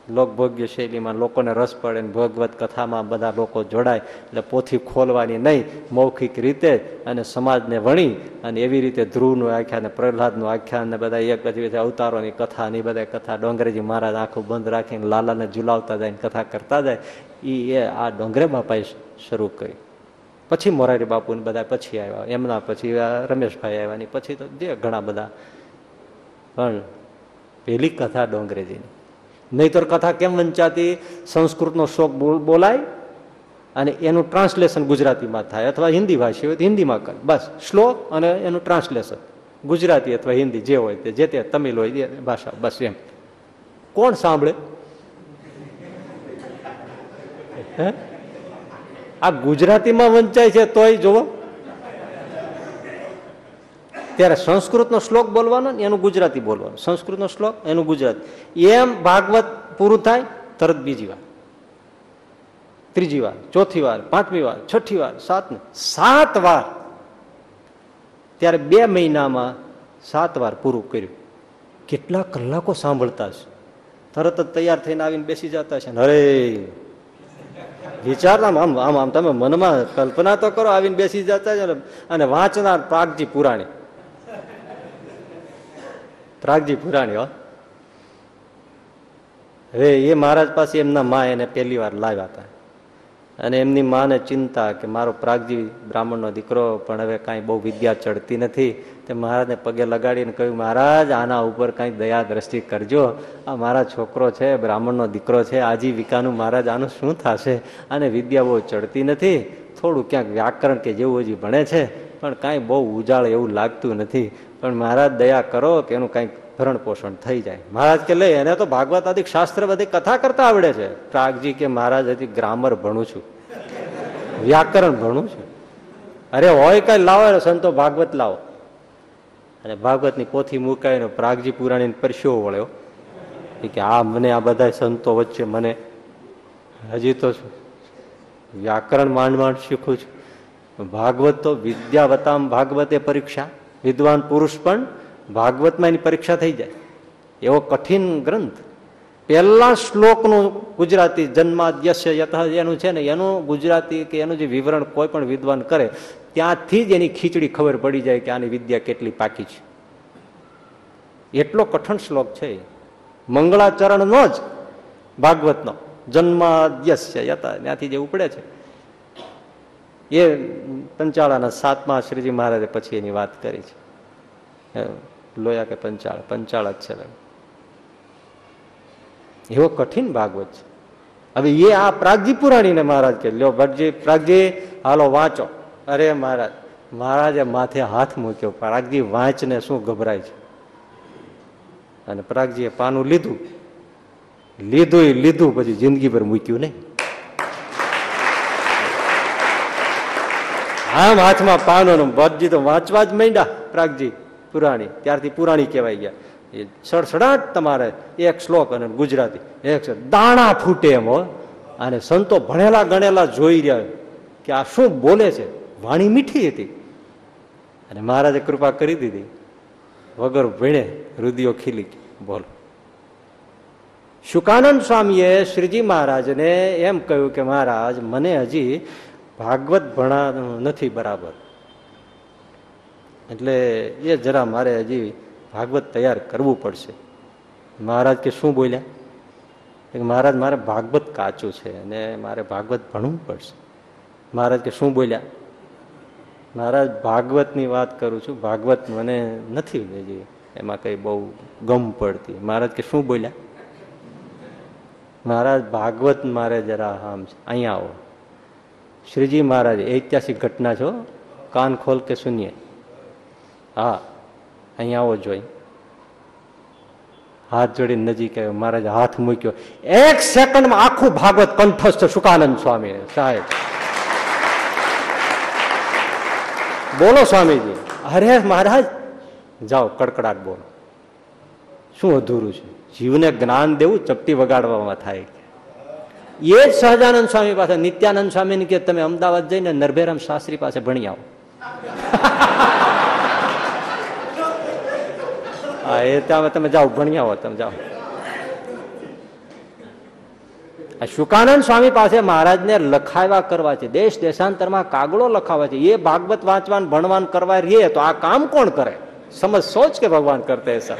લોકભોગ્ય શૈલીમાં લોકોને રસ પડે ને ભગવત કથામાં બધા લોકો જોડાય, એટલે પોથી ખોલવાની નહીં, મૌખિક રીતે અને સમાજને વણી અને એવી રીતે ધ્રુવનું આખ્યાન ને પ્રહલાદનું આખ્યાન ને બધા એક પછી અવતારોની કથા ને બધા કથા ડોંગરેજી મહારાજ આંખું બંધ રાખીને લાલાને ઝુલાવતા જાય કથા કરતા જાય એ આ ડોંગરે બાપાએ શરૂ કરી. પછી મોરારી બાપુ બધા પછી આવ્યા. એમના પછી રમેશભાઈ આવ્યા ની પછી તો જે ઘણા બધા. પણ પેલી કથા ડોંગરેજીની. નહીતર કથા કેમ વંચાતી? સંસ્કૃતનો શોક બોલાય અને એનું ટ્રાન્સલેશન ગુજરાતીમાં થાય અથવા હિન્દી ભાષી હોય તો હિન્દીમાં કરે. બસ, શ્લોક અને એનું ટ્રાન્સલેશન ગુજરાતી અથવા હિન્દી જે હોય તે, જે તે તમિલ હોય એ ભાષા, બસ એમ. કોણ સાંભળે? આ ગુજરાતીમાં વંચાય છે તોય જુઓ ત્યારે સંસ્કૃતનો શ્લોક બોલવાનો ને એનું ગુજરાતી બોલવાનું. સંસ્કૃતનો શ્લોક, એનું ગુજરાતી. એમ ભાગવત પૂરું થાય, તરત બીજી વાર. ત્રીજી વાર, ચોથી વાર, પાંચમી વાર, છઠ્ઠી વાર સાત સાત વાર. ત્યારે બે મહિનામાં સાત વાર પૂરું કર્યું. કેટલા કલાકો સાંભળતા છે તરત જ તૈયાર થઈને આવીને બેસી જતા છે અરે! વિચારતા આમ આમ આમ, તમે મનમાં કલ્પના તો કરો, આવીને બેસી જતા છે અને વાંચનાર પ્રાગજી પુરાણી. પ્રાગજી પુરાણી, હો. હવે એ મહારાજ પાસે એમના મા એને પહેલી વાર લાવ્યા હતા. અને એમની માને ચિંતા કે મારો પ્રાગજી બ્રાહ્મણનો દીકરો પણ હવે કાંઈ બહુ વિદ્યા ચડતી નથી, તે મહારાજને પગે લગાડીને કહ્યું, મહારાજ, આના ઉપર કાંઈ દયા દ્રષ્ટિ કરજો. આ મારા છોકરો છે, બ્રાહ્મણનો દીકરો છે આજીવિકાનું મહારાજ, આનું શું થશે? અને વિદ્યા બહુ ચડતી નથી. થોડું ક્યાંક વ્યાકરણ કે જેવું હજી ભણે છે, પણ કાંઈ બહુ ઉજાળ એવું લાગતું નથી. પણ મહારાજ, દયા કરો કે એનું કંઈક ભરણ પોષણ થઈ જાય. મહારાજ કે, લે, એને તો ભાગવત આદિક શાસ્ત્ર બધી કથા કરતા આવડે છે. પ્રાગજી કે, મહારાજ, હજી ગ્રામર ભણું છું. વ્યાકરણ ભણું છું. અરે, હોય કઈ, લાવો સંતો ભાગવત લાવો. અને ભાગવતની પોથી મુકાઈને પ્રાગજી પુરાણી પરસ્યો વળ્યો. કે, આ મને, આ બધા સંતો વચ્ચે મને હજી તો વ્યાકરણ માંડ માંડ શીખું છું. ભાગવત તો વિદ્યાવતામ ભાગવતે પરીક્ષા. વિદ્વાન પુરુષ પણ ભાગવતમાં એની પરીક્ષા થઈ જાય. એવો કઠિન ગ્રંથ. પહેલા શ્લોકનું ગુજરાતી જન્માદ્યસ્ય યથ એનું છે ને, એનું ગુજરાતી કે એનું જે વિવરણ કોઈ પણ વિદ્વાન કરે, ત્યાંથી જ એની ખીચડી ખબર પડી જાય કે આની વિદ્યા કેટલી પાકી છે. એટલો કઠણ શ્લોક છે મંગળાચરણનો જ ભાગવતનો. જન્માદ્યસ્ય યથા ત્યાંથી જે ઉપડે છે. એ પંચાળાના સાતમા શ્રીજી મહારાજે પછી એની વાત કરી છે. લોયા કે પંચાળ? પંચાળ જ છે એવો કઠિન ભાગવત છે. હવે એ આ પ્રાગજી પુરાણીને મહારાજ કે લ્યો ભટજી, પ્રાગજી, હાલો વાંચો. અરે મહારાજ, મહારાજે માથે હાથ મૂક્યો. પ્રાગજી વાંચને શું ગભરાય છે? અને પ્રાગજીએ પાનું લીધું. લીધું લીધું, પછી જિંદગી પર મૂક્યું નહીં. આમ હાથમાં પાનો ભટજી તો વાંચવા જ માંડ્યા પ્રાગજી. પુરાણી. ત્યારથી પુરાણી કહેવાય ગયા. એ સડસડાટ તમારે એક શ્લોક અને ગુજરાતી. એક દાણા ફૂટે એમ અને સંતો ભણેલા ગણેલા જોઈ રહ્યા કે આ શું બોલે છે? વાણી મીઠી હતી. અને મહારાજે કૃપા કરી દીધી. વગર ભણે રુદિયો ખીલી બોલો. શુકાનંદ સ્વામીએ શ્રીજી મહારાજને એમ કહ્યું કે, મહારાજ, મને હજી ભાગવત ભણા નથી બરાબર. એટલે એ જરા મારે હજી ભાગવત તૈયાર કરવું પડશે. મહારાજ કે શું બોલ્યા? મહારાજ, મારે ભાગવત કાચું છે અને મારે ભાગવત ભણવું પડશે. મહારાજ કે શું બોલ્યા? મહારાજ, ભાગવતની વાત કરું છું. ભાગવત મને નથી હજી એમાં કંઈ બહુ ગમ પડતી. મહારાજ કે શું બોલ્યા? મહારાજ, ભાગવત મારે જરા આમ અહીંયા આવો. શ્રીજી મહારાજ ઐતિહાસિક ઘટના છો કાન ખોલ કે સુનિએ હા અહીંયા આવો જોઈ. હાથ જોડી નજીક આવ્યો. મહારાજ હાથ મૂક્યો. એક સેકન્ડમાં આખું ભાગવત કંઠસ્થ સુકાનંદ સ્વામી સાહેબ. બોલો સ્વામીજી. અરે મહારાજ, જાઓ, કડકડાટ બોલો. શું અધૂરું છે? જીવને જ્ઞાન દેવું, ચપટી વગાડવામાં થાય એ જ સહજાનંદ સ્વામી પાસે, નિત્યાનંદ સ્વામી કે તમે અમદાવાદ જઈને નરભેરામ શાસ્ત્રી પાસે ભણી આવો. હા, એ ત્યાં તમે જાઓ, ભણ્યા હો તમે જાઓ. શુકાનંદ સ્વામી પાસે મહારાજને લખાવ્યા કરવા છે. દેશ દેશાંતરમાં કાગળો લખાવા છે. એ ભાગવત વાંચવાન, ભણવાન કરવા રહીએ તો આ કામ કોણ કરે? સમજ, સોચ કે ભગવાન કરતે સર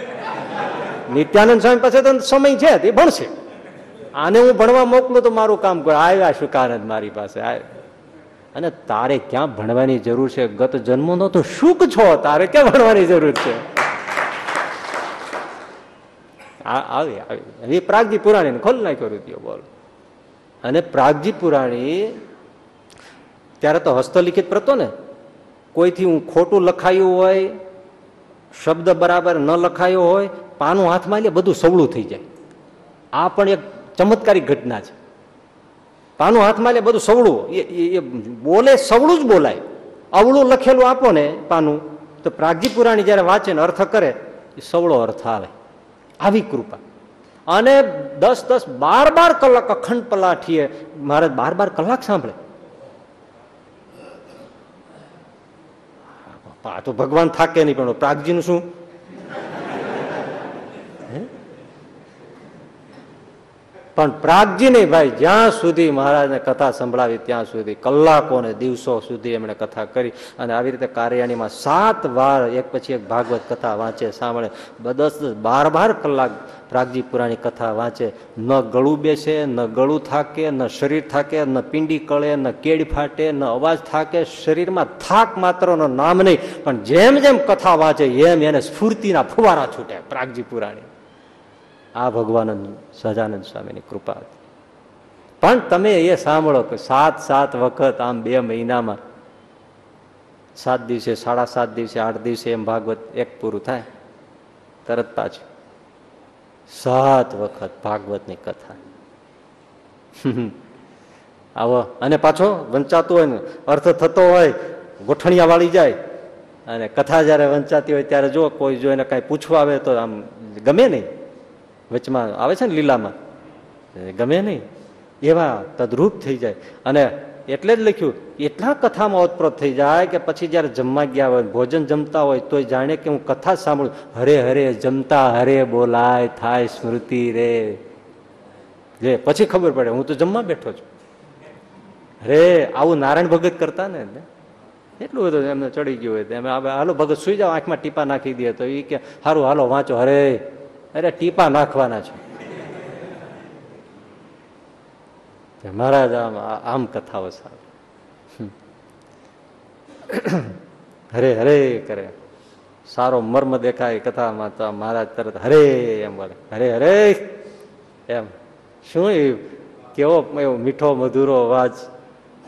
નિત્યાનંદ સ્વામી પાસે તો સમય છે એ ભણશે. આને હું ભણવા મોકલું તો મારું કામ કરે આવ્યા શુકાનંદ મારી પાસે આવ્યા અને તારે ક્યાં ભણવાની જરૂર છે? ગત જન્મનો તો શુક છો, તારે ક્યાં ભણવાની જરૂર છે? આવી આવી. પ્રાગજી પુરાણી ખોલ નાખ્યો રૂપિયો બોલ. અને પ્રાગજી પુરાણી ત્યારે તો હસ્તલિખિત પ્રતો ને. કોઈથી હું ખોટું લખાયું હોય, શબ્દ બરાબર ન લખાયો હોય, પાનું હાથમાં લે, બધું સવળું થઈ જાય. આ પણ એક ચમત્કારિક ઘટના છે. પાનું હાથમાં લે, બધું સવળું. એ બોલે સવળું જ બોલાય. અવળું લખેલું આપો ને પાનું. તો પ્રાગજી પુરાણી જયારે વાંચે ને અર્થ કરે, એ સવળો અર્થ આવે. આવી કૃપા. અને દસ દસ બાર બાર કલાક અખંડ પલાઠીએ, મારે બાર બાર કલાક સાંભળે. આ તો ભગવાન થાકે નહીં પણ પ્રાગજીનું શું? પણ પ્રાગજી નહીં ભાઈ જ્યાં સુધી મહારાજને કથા સંભળાવી, ત્યાં સુધી કલાકો ને દિવસો સુધી એમણે કથા કરી અને આવી રીતે કાર્યાણીમાં સાત વાર એક પછી એક ભાગવત કથા વાંચે, સાંભળે. દસ દસ, બાર બાર કલાક પ્રાગજી પુરાણી કથા વાંચે. ન ગળું બેસે, ન ગળું થાકે, ન શરીર થાકે, ન પિંડી કળે, ન કેડ ફાટે, ન અવાજ થાકે. શરીરમાં થાક માત્રનો નામ નહીં, પણ જેમ જેમ કથા વાંચે, એમ એને સ્ફૂર્તિના ફુવારા છૂટે પ્રાગજી પુરાણી. આ ભગવાનંદ સહજાનંદ સ્વામીની કૃપા હતી. પણ તમે એ સાંભળો કે સાત સાત વખત આમ બે મહિનામાં સાત દિવસે, સાડા સાત દિવસે, આઠ દિવસે એમ ભાગવત એક પૂરું થાય, તરત પાછું. સાત વખત ભાગવતની કથા. આવો, અને પાછો વંચાતું હોય ને, અર્થ થતો હોય, ગોઠણિયા વાળી જાય, અને કથા જ્યારે વંચાતી હોય ત્યારે જો કોઈ જો એને કાંઈ પૂછવા આવે તો આમ ગમે નહીં. વચમાં આવે છે ને લીલામાં? ગમે નહીં. એવા તદરૂપ થઈ જાય. અને એટલે જ લખ્યું, એટલા કથામાં ઓતપ્રોત થઈ જાય કે પછી જયારે જમવા ગયા હોય, ભોજન જમતા હોય તો જાણે કે હું કથા સાંભળું, હરે હરે જમતા, હરે બોલાય, થાય સ્મૃતિ રે. જે પછી ખબર પડે, હું તો જમવા બેઠો છું. રે, આવું નારાયણ ભગત કરતા ને એટલું? બધું એમને ચડી ગયું હોય. એમ હાલો, ભગત સુઈ જાઓ, આંખમાં ટીપા નાખી દે. તો એ કે સારું હાલો, વાંચો. હરે અરે, ટીપા નાખવાના છે. મહારાજ, આમ આમ કથાઓ સારું હરે હરે કરે. સારો મર્મ દેખાય કથામાં તો મહારાજ તરત હરે એમ બોલે. હરે હરે એમ. શું એ કેવો એવો મીઠો, મધુરો અવાજ?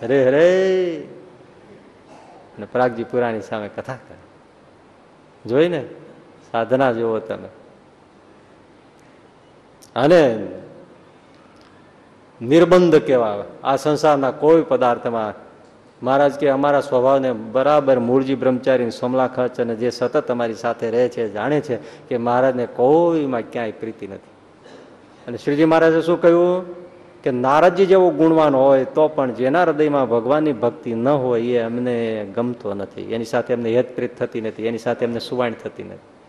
હરે હરે. અને પ્રાગજી પુરાણી સામે કથા કરે. જોઈને સાધના જોવો તમે. અને નિર્બંધ કેવા આ સંસારના કોઈ પદાર્થમાં મહારાજ કે અમારા સ્વભાવને બરાબર મૂળજી બ્રહ્મચારી સોમલા ખર્ચ અને જે સતત અમારી સાથે રહે છે, જાણે છે કે મહારાજને કોઈમાં ક્યાંય પ્રીતિ નથી. અને શ્રીજી મહારાજે શું કહ્યું? કે નારદજી જેવો ગુણવાન હોય તો પણ જેના હૃદયમાં ભગવાનની ભક્તિ ન હોય એ અમને ગમતો નથી. એની સાથે અમને હેતપ્રીત થતી નથી. એની સાથે અમને સુવાણ થતી નથી.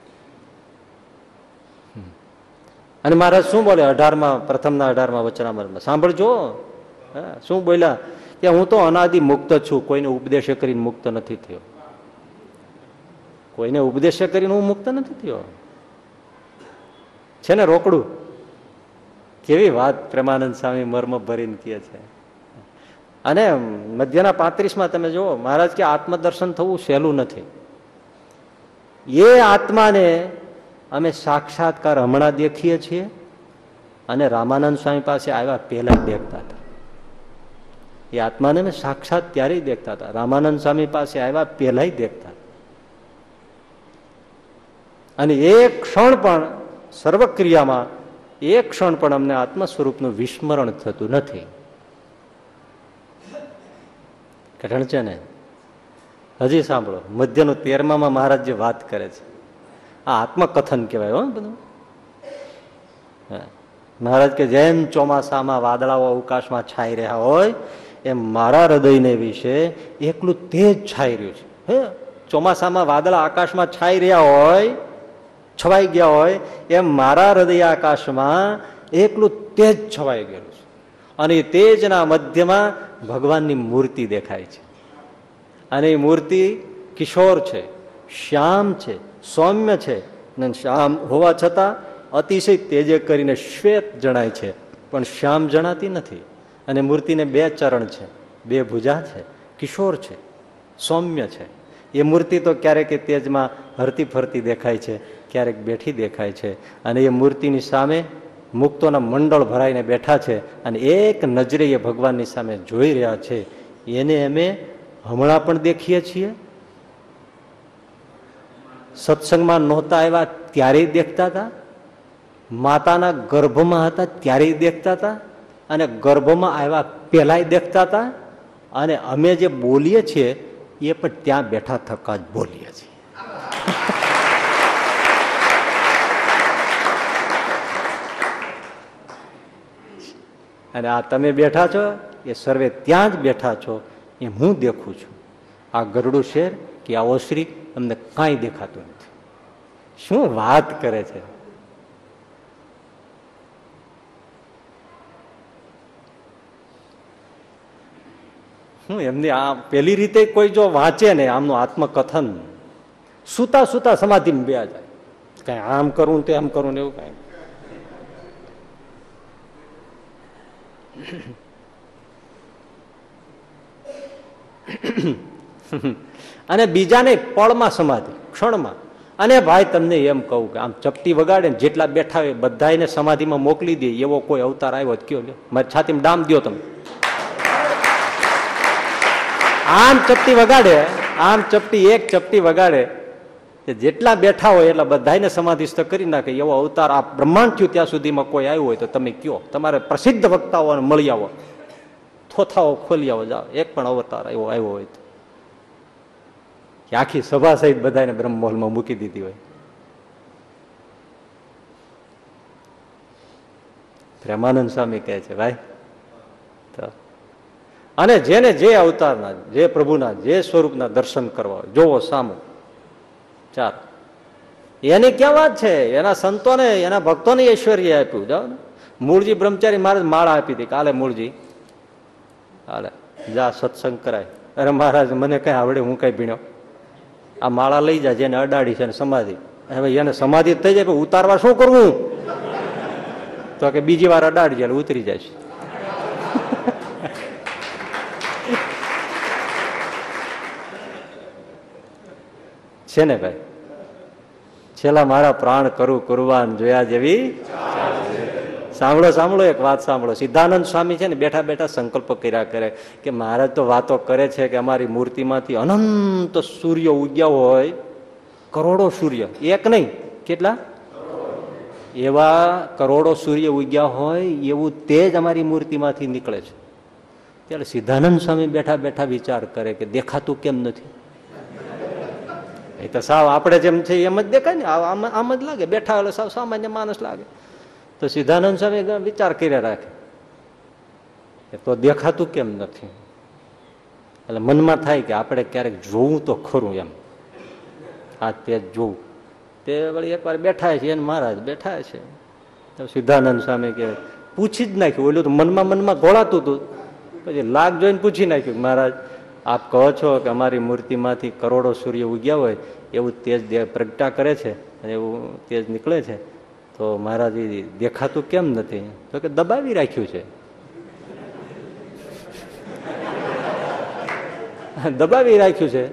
અને મહારાજ શું બોલે? અઢારમાં, પ્રથમના અઢારમાં વચનામરમાં સાંભળજો. શું બોલ્યા? કે હું તો અનાદિ મુક્ત છું. કોઈને ઉપદેશ કરીને મુક્ત નથી થયો. કોઈને ઉપદેશ કરીને હું મુક્ત નથી થયો. છે ને રોકડું? કેવી વાત પ્રેમાનંદ સ્વામી મર્મ ભરીને કહે છે. અને મધ્યના પાંત્રીસમાં તમે જુઓ, મહારાજ કે આત્મદર્શન થવું સહેલું નથી. એ આત્માને અમે સાક્ષાત્કાર હમણાં દેખીએ છીએ અને રામાનંદ સ્વામી પાસે આવ્યા પહેલા જ દેખતા હતા. એ આત્માને અમે સાક્ષાત ત્યારે દેખતા હતા. રામાનંદ સ્વામી પાસે આવ્યા પહેલા દેખતા અને એક ક્ષણ પણ સર્વક્રિયામાં, એક ક્ષણ પણ અમને આત્મ સ્વરૂપનું વિસ્મરણ થતું નથી. કઠણ છે ને? હજી સાંભળો. મધ્યનું તેરમામાં મહારાજ જે વાત કરે છે. આ આત્મકથન કહેવાય, હો, બધું. મહારાજ કે જેમ ચોમાસામાં વાદળાઓ અવકાશમાં છાઈ રહ્યા હોય, એમ મારા હૃદયને વિશે એકલું તેજ છાઈ રહ્યું છે. હે. ચોમાસામાં વાદળા આકાશમાં છાઈ રહ્યા હોય, છવાઈ ગયા હોય, એમ મારા હૃદય આકાશમાં એકલું તેજ છવાઈ ગયેલું છે. અને તેજના મધ્યમાં ભગવાનની મૂર્તિ દેખાય છે. અને એ મૂર્તિ કિશોર છે, શ્યામ છે. સૌમ્ય છે. અને શ્યામ હોવા છતાં અતિશય તેજે કરીને શ્વેત જણાય છે. પણ શ્યામ જણાતી નથી. અને મૂર્તિને બે ચરણ છે. બે ભુજા છે. કિશોર છે. સૌમ્ય છે. એ મૂર્તિ તો ક્યારેક તેજમાં હરતી ફરતી દેખાય છે, ક્યારેક બેઠી દેખાય છે. અને એ મૂર્તિની સામે મુક્તોના મંડળ ભરાઈને બેઠા છે અને એક નજરે એ ભગવાનની સામે જોઈ રહ્યા છે. એને અમે હમણાં પણ દેખીએ છીએ. સત્સંગમાં નહોતા આવ્યા ત્યારેય દેખતા હતા? માતાના ગર્ભમાં હતા ત્યારેય દેખતા હતા? અને ગર્ભમાં આવ્યા પહેલાંય દેખતા હતા? અને અમે જે બોલીએ છીએ, એ પણ ત્યાં બેઠા થકા જ બોલીએ છીએ. અને આ તમે બેઠા છો, એ સર્વે ત્યાં જ બેઠા છો એ હું દેખું છું. આ ગરડું શેર કે આ ઓસરી અમને કાંઈ દેખાતું નથી. શું વાત કરે છે? હું એમની આ પેલી રીતે કોઈ જો વાંચે ને આમનું આત્મકથન, સુતા સુતા સમાધિ બે જાય. કઈ આમ કરવું તે આમ કરવું ને એવું કઈ અને બીજાને પળમાં સમાધિ, ક્ષણમાં. અને ભાઈ, તમને એમ કહું કે આમ ચપટી વગાડે જેટલા બેઠા હોય બધાને સમાધિમાં મોકલી દે, એવો કોઈ અવતાર આવ્યો કયો લ્યો? મારી છાતીમાં ડામ દો તમે. આમ ચપટી વગાડે, આમ ચપટી, એક ચપટી વગાડે જેટલા બેઠા હોય એટલા બધાને સમાધિસ્થ કરી નાખે, એવો અવતાર આ બ્રહ્માંડ થયું ત્યાં સુધીમાં કોઈ આવ્યું હોય તો તમે કયો? તમારે પ્રસિદ્ધ વક્તાઓને મળી આવો. થોથાઓ ખોલી આવો, જાઓ. એક પણ અવતાર એવો આવ્યો હોય તો. કે આખી સભા સહિત બધાને બ્રહ્મહોલમાં મૂકી દીધી હોય. પ્રેમાનંદ સ્વામી કહે છે, ભાઈ, તો અને જેને જે અવતારના, જે પ્રભુના, જે સ્વરૂપના દર્શન કરવા જોવો સામો. ચાર એની ક્યાં વાત છે? એના સંતોને, એના ભક્તોને ઐશ્વર્ય આપ્યું. જાઓ ને. મૂળજી બ્રહ્મચારી મહારાજ માળા આપી હતી કાલે મૂળજી. હાલે જા, સત્સંગ કરાય. અરે મહારાજ, મને કઈ આવડે, હું કઈ ભીણ્યો આ માળા લઈ જાય જેને અડાડી છે સમાધિ. હવે એને સમાધિ થઈ જાય ઉતારવા શું કરવું? તો કે બીજી વાર અડાડી એટલે ઉતરી જાય છે. ને ભાઈ? છેલ્લા મારા પ્રાણ કરું કુરબાન જોયા જેવી સાંભળો સાંભળો, એક વાત સાંભળો. સિદ્ધાનંદ સ્વામી છે ને બેઠા બેઠા સંકલ્પ કર્યા કરે કે મહારાજ તો વાતો કરે છે કે અમારી મૂર્તિમાંથી અનંત સૂર્ય ઉગ્યા હોય. કરોડો સૂર્ય. એક નહીં. કેટલા? એવા કરોડો સૂર્ય ઉગ્યા હોય એવું તેજ અમારી મૂર્તિમાંથી નીકળે છે. ત્યારે સિદ્ધાનંદ સ્વામી બેઠા બેઠા વિચાર કરે કે દેખાતું કેમ નથી? એ તો સાવ આપણે જેમ છે એમ જ દેખાય ને. આમ જ લાગે. બેઠા એટલે સાવ સામાન્ય માણસ લાગે. તો સિદ્ધાનંદ સ્વામી વિચાર કર્યા રાખે. તો દેખાતું કેમ નથી? એટલે મનમાં થાય કે આપણે ક્યારેક જોવું તો ખરું એમ. આ તે જોવું. તે વળી એકવાર બેઠા છે, એને મહારાજ બેઠા છે. તો સિદ્ધાનંદ સ્વામી કે પૂછી જ નાખ્યું. ઓલું તો મનમાં મનમાં ઘોળાતું હતું. પછી લાગ જોઈને પૂછી નાખ્યું મહારાજ, આપ કહો છો કે અમારી મૂર્તિમાંથી કરોડો સૂર્ય ઉગ્યા હોય, એવું તેજ પ્રગટા કરે છે અને એવું તેજ નીકળે છે. તો મહારાજ દેખાતું કેમ નથી? તો કે દબાવી રાખ્યું છે. દબાવી રાખ્યું છે.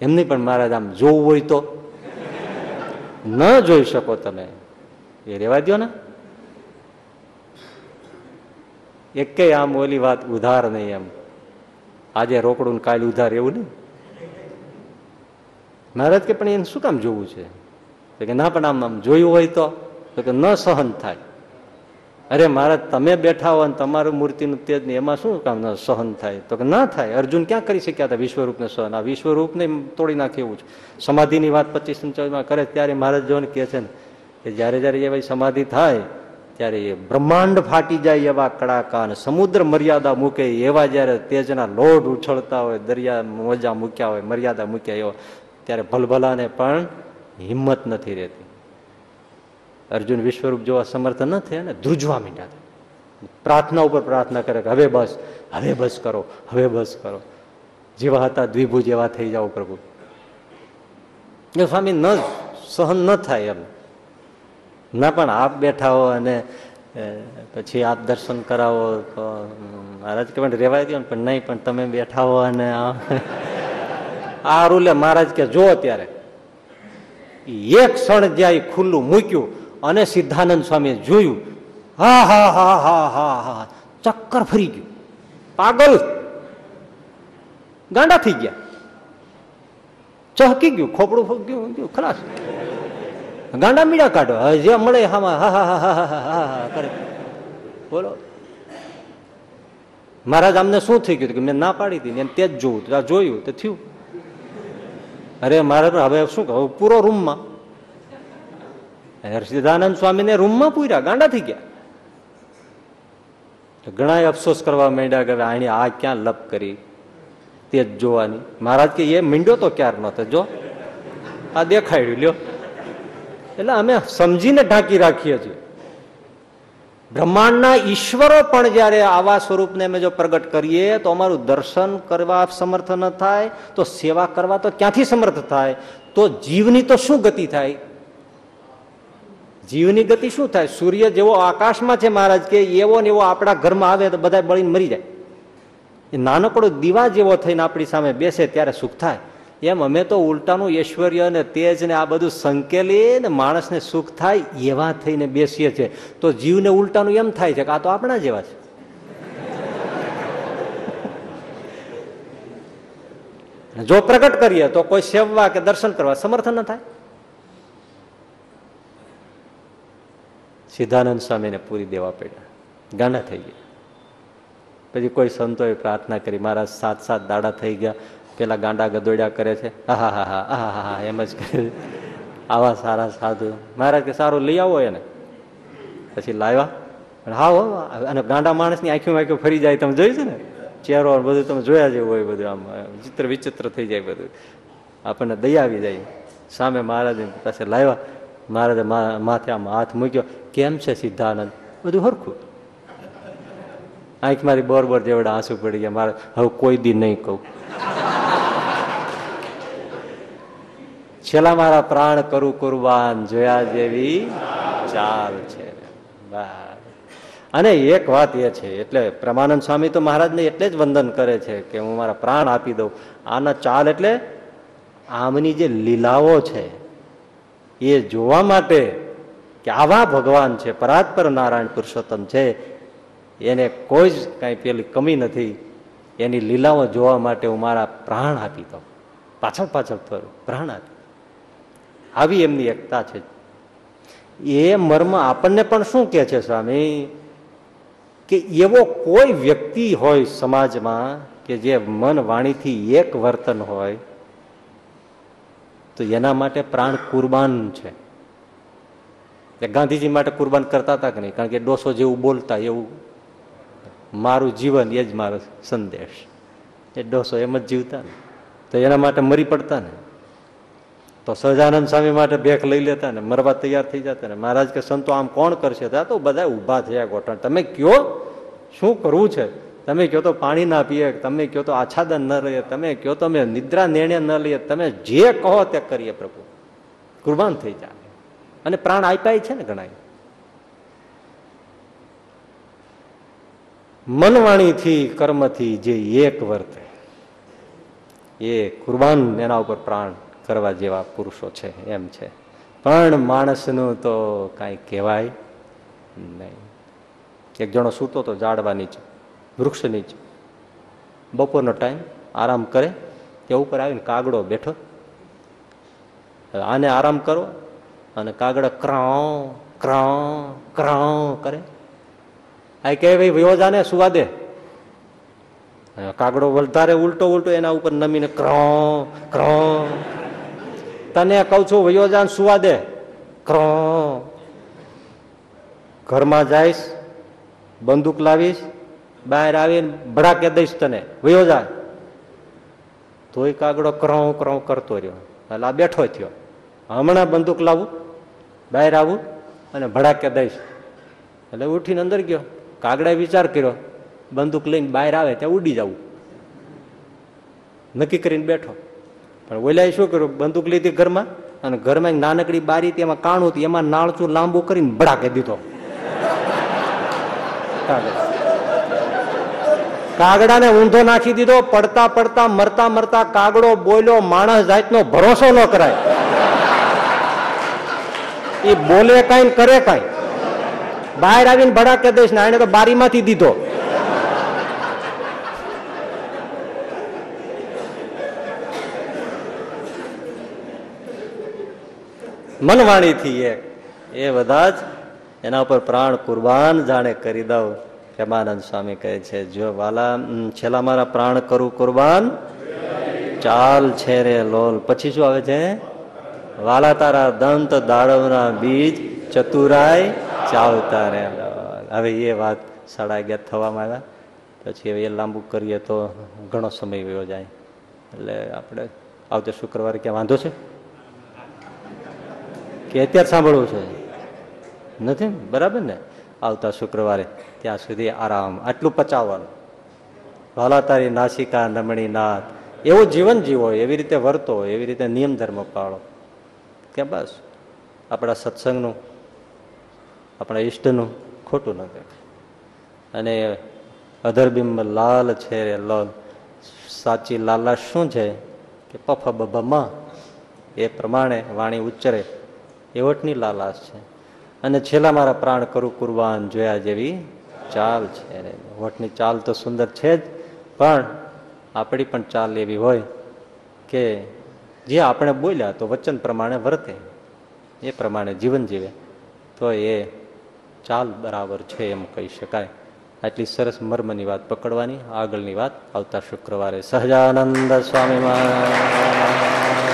એમની પણ મહારાજ આમ જોવું હોય તો. ન જોઈ શકો તમે. એ રેવા દો ને. એક આમ ઓલી વાત ઉધાર નહીં એમ. આજે રોકડું કાલે ઉધાર એવું નહીં. મહારાજ કે, પણ એને શું કામ જોવું છે? કે, ના, પણ આમ આમ જોયું હોય તો. કે, ન સહન થાય. અરે મહારાજ તમે બેઠા હો અને તમારું મૂર્તિનું તેજ નહીં એમાં શું કામ ન સહન થાય? તો કે, ના થાય. અર્જુન ક્યાં કરી શક્યા હતા વિશ્વરૂપને સહન? આ વિશ્વરૂપને તોડી નાખે એવું છે. સમાધિની વાત પચીસ ચોવીસમાં કરે ત્યારે મહારાજ જોને કહે છે ને કે, જ્યારે જ્યારે એવી સમાધિ થાય, ત્યારે એ બ્રહ્માંડ ફાટી જાય એવા કડાકા અને સમુદ્ર મર્યાદા મૂકે, એવા જ્યારે તેજના લોઢ ઉછળતા હોય, દરિયા મોજા મૂક્યા હોય, મર્યાદા મૂક્યા એવા, ત્યારે ભલભલાને પણ હિંમત નથી રહેતી. અર્જુન વિશ્વરૂપ જોવા સમર્થ ન થયા ને ધ્રુજવા માંડ્યા પ્રાર્થના ઉપર પ્રાર્થના કરે કે હવે બસ હવે બસ કરો, હવે બસ કરો. જેવા હતા દ્વિભુજ એવા થઈ જાઓ પ્રભુ. એ સ્વામી ન સહન ન થાય એમ. ના, પણ આપ બેઠા હો અને પછી આપ દર્શન કરાવો તો મહારાજ કે રેવાય દો પણ નહીં, પણ તમે બેઠા હો અને આ રૂલે મહારાજ કે જો અત્યારે. એક ક્ષણ જ્યાં ખુલ્લું મૂક્યું અને સિદ્ધાનંદ સ્વામીએ જોયું હા હા હા હા હા હા ચક્કર ફરી ગયું પાગલ ગાંડા થઈ ગયા ચહકી ગયું ખોપડું ગયું ગયું ખલાસ ગાંડા મીડા કાઢો જે મળે હા હા હા હા હા હા કરે બોલો મહારાજ અમને શું થઈ ગયું કે મેં ના પાડી હતી એમ તે જ જોવું જોયું તો થયું અરે મારે તો હવે શું કહું? પૂરો રૂમમાં. હર્ષિદાનંદ સ્વામીને રૂમમાં પૂર્યા, ગાંડા થઈ ગયા. ઘણા અફસોસ કરવા માંડ્યા કે આની આ ક્યાં લપ કરી? તે જ જોવાની. મહારાજ કે, એ મીંડો તો ક્યાર નતો જો. આ દેખાડ્યું, લ્યો. એટલે અમે સમજીને ઢાંકી રાખીએ છીએ. બ્રહ્માંડના ઈશ્વરો પણ જયારે આવા સ્વરૂપને અમે જો પ્રગટ કરીએ, તો અમારું દર્શન કરવા સમર્થ ન થાય, તો સેવા કરવા તો ક્યાંથી સમર્થ થાય? તો જીવની તો શું ગતિ થાય? જીવની ગતિ શું થાય? સૂર્ય જેવો આકાશમાં છે મહારાજ કે એવો ને એવો આપણા ઘરમાં આવે તો બધા બળીને મરી જાય. એ નાનકડો દીવા જેવો થઈને આપણી સામે બેસે ત્યારે સુખ થાય. એમ અમે તો ઉલટાનું ઐશ્વર્ય અને તેજ ને આ બધું સંકેલી ને માણસને સુખ થાય એવા થઈને બેસીએ છીએ. તો જીવને ઉલટાનું એમ થાય છે કે આ તો આપણા જેવા છે. જો પ્રગટ કરીએ તો કોઈ સેવવા કે દર્શન કરવા સમર્થન ન થાય. સિદ્ધાનંદ સ્વામીને પૂરી દેવા પડ્યા. ગાંડા થઈ ગયા. પછી કોઈ સંતોએ પ્રાર્થના કરી મારા સાત સાત દાડા થઈ ગયા. પેલા ગાંડા ગદોડ્યા કરે છે. હા હા હા હા હા એમ જ કરે આવા સારા સાધુ. મહારાજ કે સારું લઈ આવો એને. પછી લાવ્યા. હા હો, અને ગાંડા માણસની આંખી આંખી ફરી જાય, તમે જોયું છે ને? ચહેરો બધું તમે જોયા જેવું હોય બધું આમ ચિત્ર વિચિત્ર થઈ જાય બધું. આપણને દયા આવી જાય. સામે મહારાજ પાસે લાવ્યા. મહારાજે માથે આમ હાથ મૂક્યો. કેમ છે સિદ્ધાનંદ? બધું હરખું. આંખ મારી બોર બોર જેવડા આંસુ પડી ગયા. મારે હવે કોઈ દી નહીં કહું. છેલ્લા મારા પ્રાણ કરું કુરબાન જોયા જેવી ચાલ છે. અને એક વાત એ છે, એટલે પ્રમાનંદ સ્વામી તો મહારાજને એટલે જ વંદન કરે છે કે હું મારા પ્રાણ આપી દઉં. આના ચાલ એટલે આમની જે લીલાઓ છે, એ જોવા માટે કે આવા ભગવાન છે, પરાત્પર નારાયણ પુરુષોત્તમ છે, એને કોઈ જ કાંઈ પેલી કમી નથી. એની લીલાઓ જોવા માટે હું મારા પ્રાણ આપી દઉં. પાછળ પાછળ ફરું, પ્રાણ આપી આવી એમની એકતા છે. એ મર્મ આપણને પણ શું કે છે સ્વામી? કે એવો કોઈ વ્યક્તિ હોય સમાજમાં કે જે મન વાણીથી એક વર્તન હોય, તો એના માટે પ્રાણ કુરબાન છે. ગાંધીજી માટે કુરબાન કરતા હતા કે નહીં? કારણ કે ડોસો જેવું બોલતા, એવું. મારું જીવન એ જ મારો સંદેશ. એ ડોસો એમ જ જીવતા ને. તો એના માટે મરી પડતા ને. તો સહજાનંદ સ્વામી માટે ભેખ લઈ લેતા ને મરવા તૈયાર થઈ જતા ને મહારાજ કે, સંતો, આમ કોણ કરશે? તો બધા ઊભા થયા ગોઠણ. તમે કયો? શું કરવું છે? તમે કહો તો પાણી ના પીએ, તમે કહો તો આચ્છાદન ન રહીએ તમે કહો તો અમે નિદ્રા નિર્ણય ન લઈએ, તમે જે કહો તે કરીએ પ્રભુ. કુરબાન થઈ જાય અને પ્રાણ આપ્યા છે ને ઘણા મનવાણીથી કર્મથી જે એક વર્તે, એ કુરબાન એના ઉપર પ્રાણ કરવા જેવા પુરુષો છે, એમ છે. પણ માણસનું તો કાંઈ કહેવાય નહીં. એક જણો સૂતો તો ઝાડવા નીચે, વૃક્ષ નીચે. બપોરનો ટાઈમ, આરામ કરે, તે ઉપર આવીને કાગડો બેઠો. આને આરામ કરો અને કાગડા ક્રાઉ ક્રાઉ ક્રાઉ કરે. આ કે ભાઈ, વયોજાને સુવા દે. કાગડો વધારે ઉલટો ઉલટો એના ઉપર નમીને ક્રો ક્રો તને કઉ છું, વયોજાન સુવા દે ક્રો. ઘરમાં જઈશ, બંદૂક લાવીશ, બહાર આવીને ભડાકે દઈશ તને. વયો જા તોય કાગડો ક્રો ક્રો કરતો રહ્યો. એટલે આ બેઠો થયો. હમણાં બંદૂક લાવું, બહાર આવું અને ભડાકે દઈશ. એટલે ઉઠીને અંદર ગયો. કાગડાએ વિચાર કર્યો, બંદૂક લઈને બહાર આવે ત્યાં ઉડી જવું. નક્કી કરીને બેઠો. પણ ઓલાએ શું કર્યું? બંદૂક લીધી ઘરમાં અને ઘરમાં એક નાનકડી બારી હતી, એમાં કાણું હતું, એમાં નાળચું લાંબુ કરીને ભડાકે દીધો. કાગડા કાગડાને ઊંધો નાખી દીધો, પડતા પડતા, મરતા મરતા કાગડો બોલ્યો માણસ જાતનો ભરોસો ન કરાય. એ બોલે કઈ કરે કઈ. બહાર આવીને ભડાકે દઈશ ને એને તો બારીમાંથી દીધો. મનવાણીથી એક. એ બધા જ એના ઉપર પ્રાણ કુરબાન જાણે કરી દઉં. પ્રેમાનંદ સ્વામી કહે છે, જો વાલા છેલ્લા મારા પ્રાણ કરું કુરબાન, ચાલ છે રે લોલ. પછી શું આવે છે? વાલા તારા દંત દાડવના બીજ ચતુરાય ચાવતા રે હવે એ વાત સાડા અગિયાર થવામાં આવ્યા. પછી હવે એ લાંબુ કરીએ તો ઘણો સમય વયો જાય. એટલે આપણે આવતા શુક્રવારે ક્યાં વાંધો છે? કે અત્યારે સાંભળવું છે? નથી? બરાબર ને? આવતા શુક્રવારે ત્યાં સુધી આરામ. આટલું પચાવવાનું. વાલા તારી નાસિકા નમણી નાથ એવું જીવન જીવો, એવી રીતે વર્તો, એવી રીતે નિયમ ધર્મ પાળો. કે બસ. આપણા સત્સંગનું, આપણા ઈષ્ટનું ખોટું ન કરે અને અધરબિંબ લાલ છે રે લાલ. સાચી લાલા શું છે? કે પફ બબમાં એ પ્રમાણે વાણી ઉચ્ચરે. એવટની લાલાશ છે. અને છેલ્લા મારા પ્રાણ કરું કુરબાન જોયા જેવી ચાલ છે વટની ચાલ તો સુંદર છે જ, પણ આપણી પણ ચાલ એવી હોય કે જે આપણે બોલ્યા તો વચન પ્રમાણે વર્તે. એ પ્રમાણે જીવન જીવે. તો એ ચાલ બરાબર છે એમ કહી શકાય. આટલી સરસ મર્મની વાત પકડવાની, આગળની વાત આવતા શુક્રવારે. સહજાનંદ સ્વામી મહારાજ.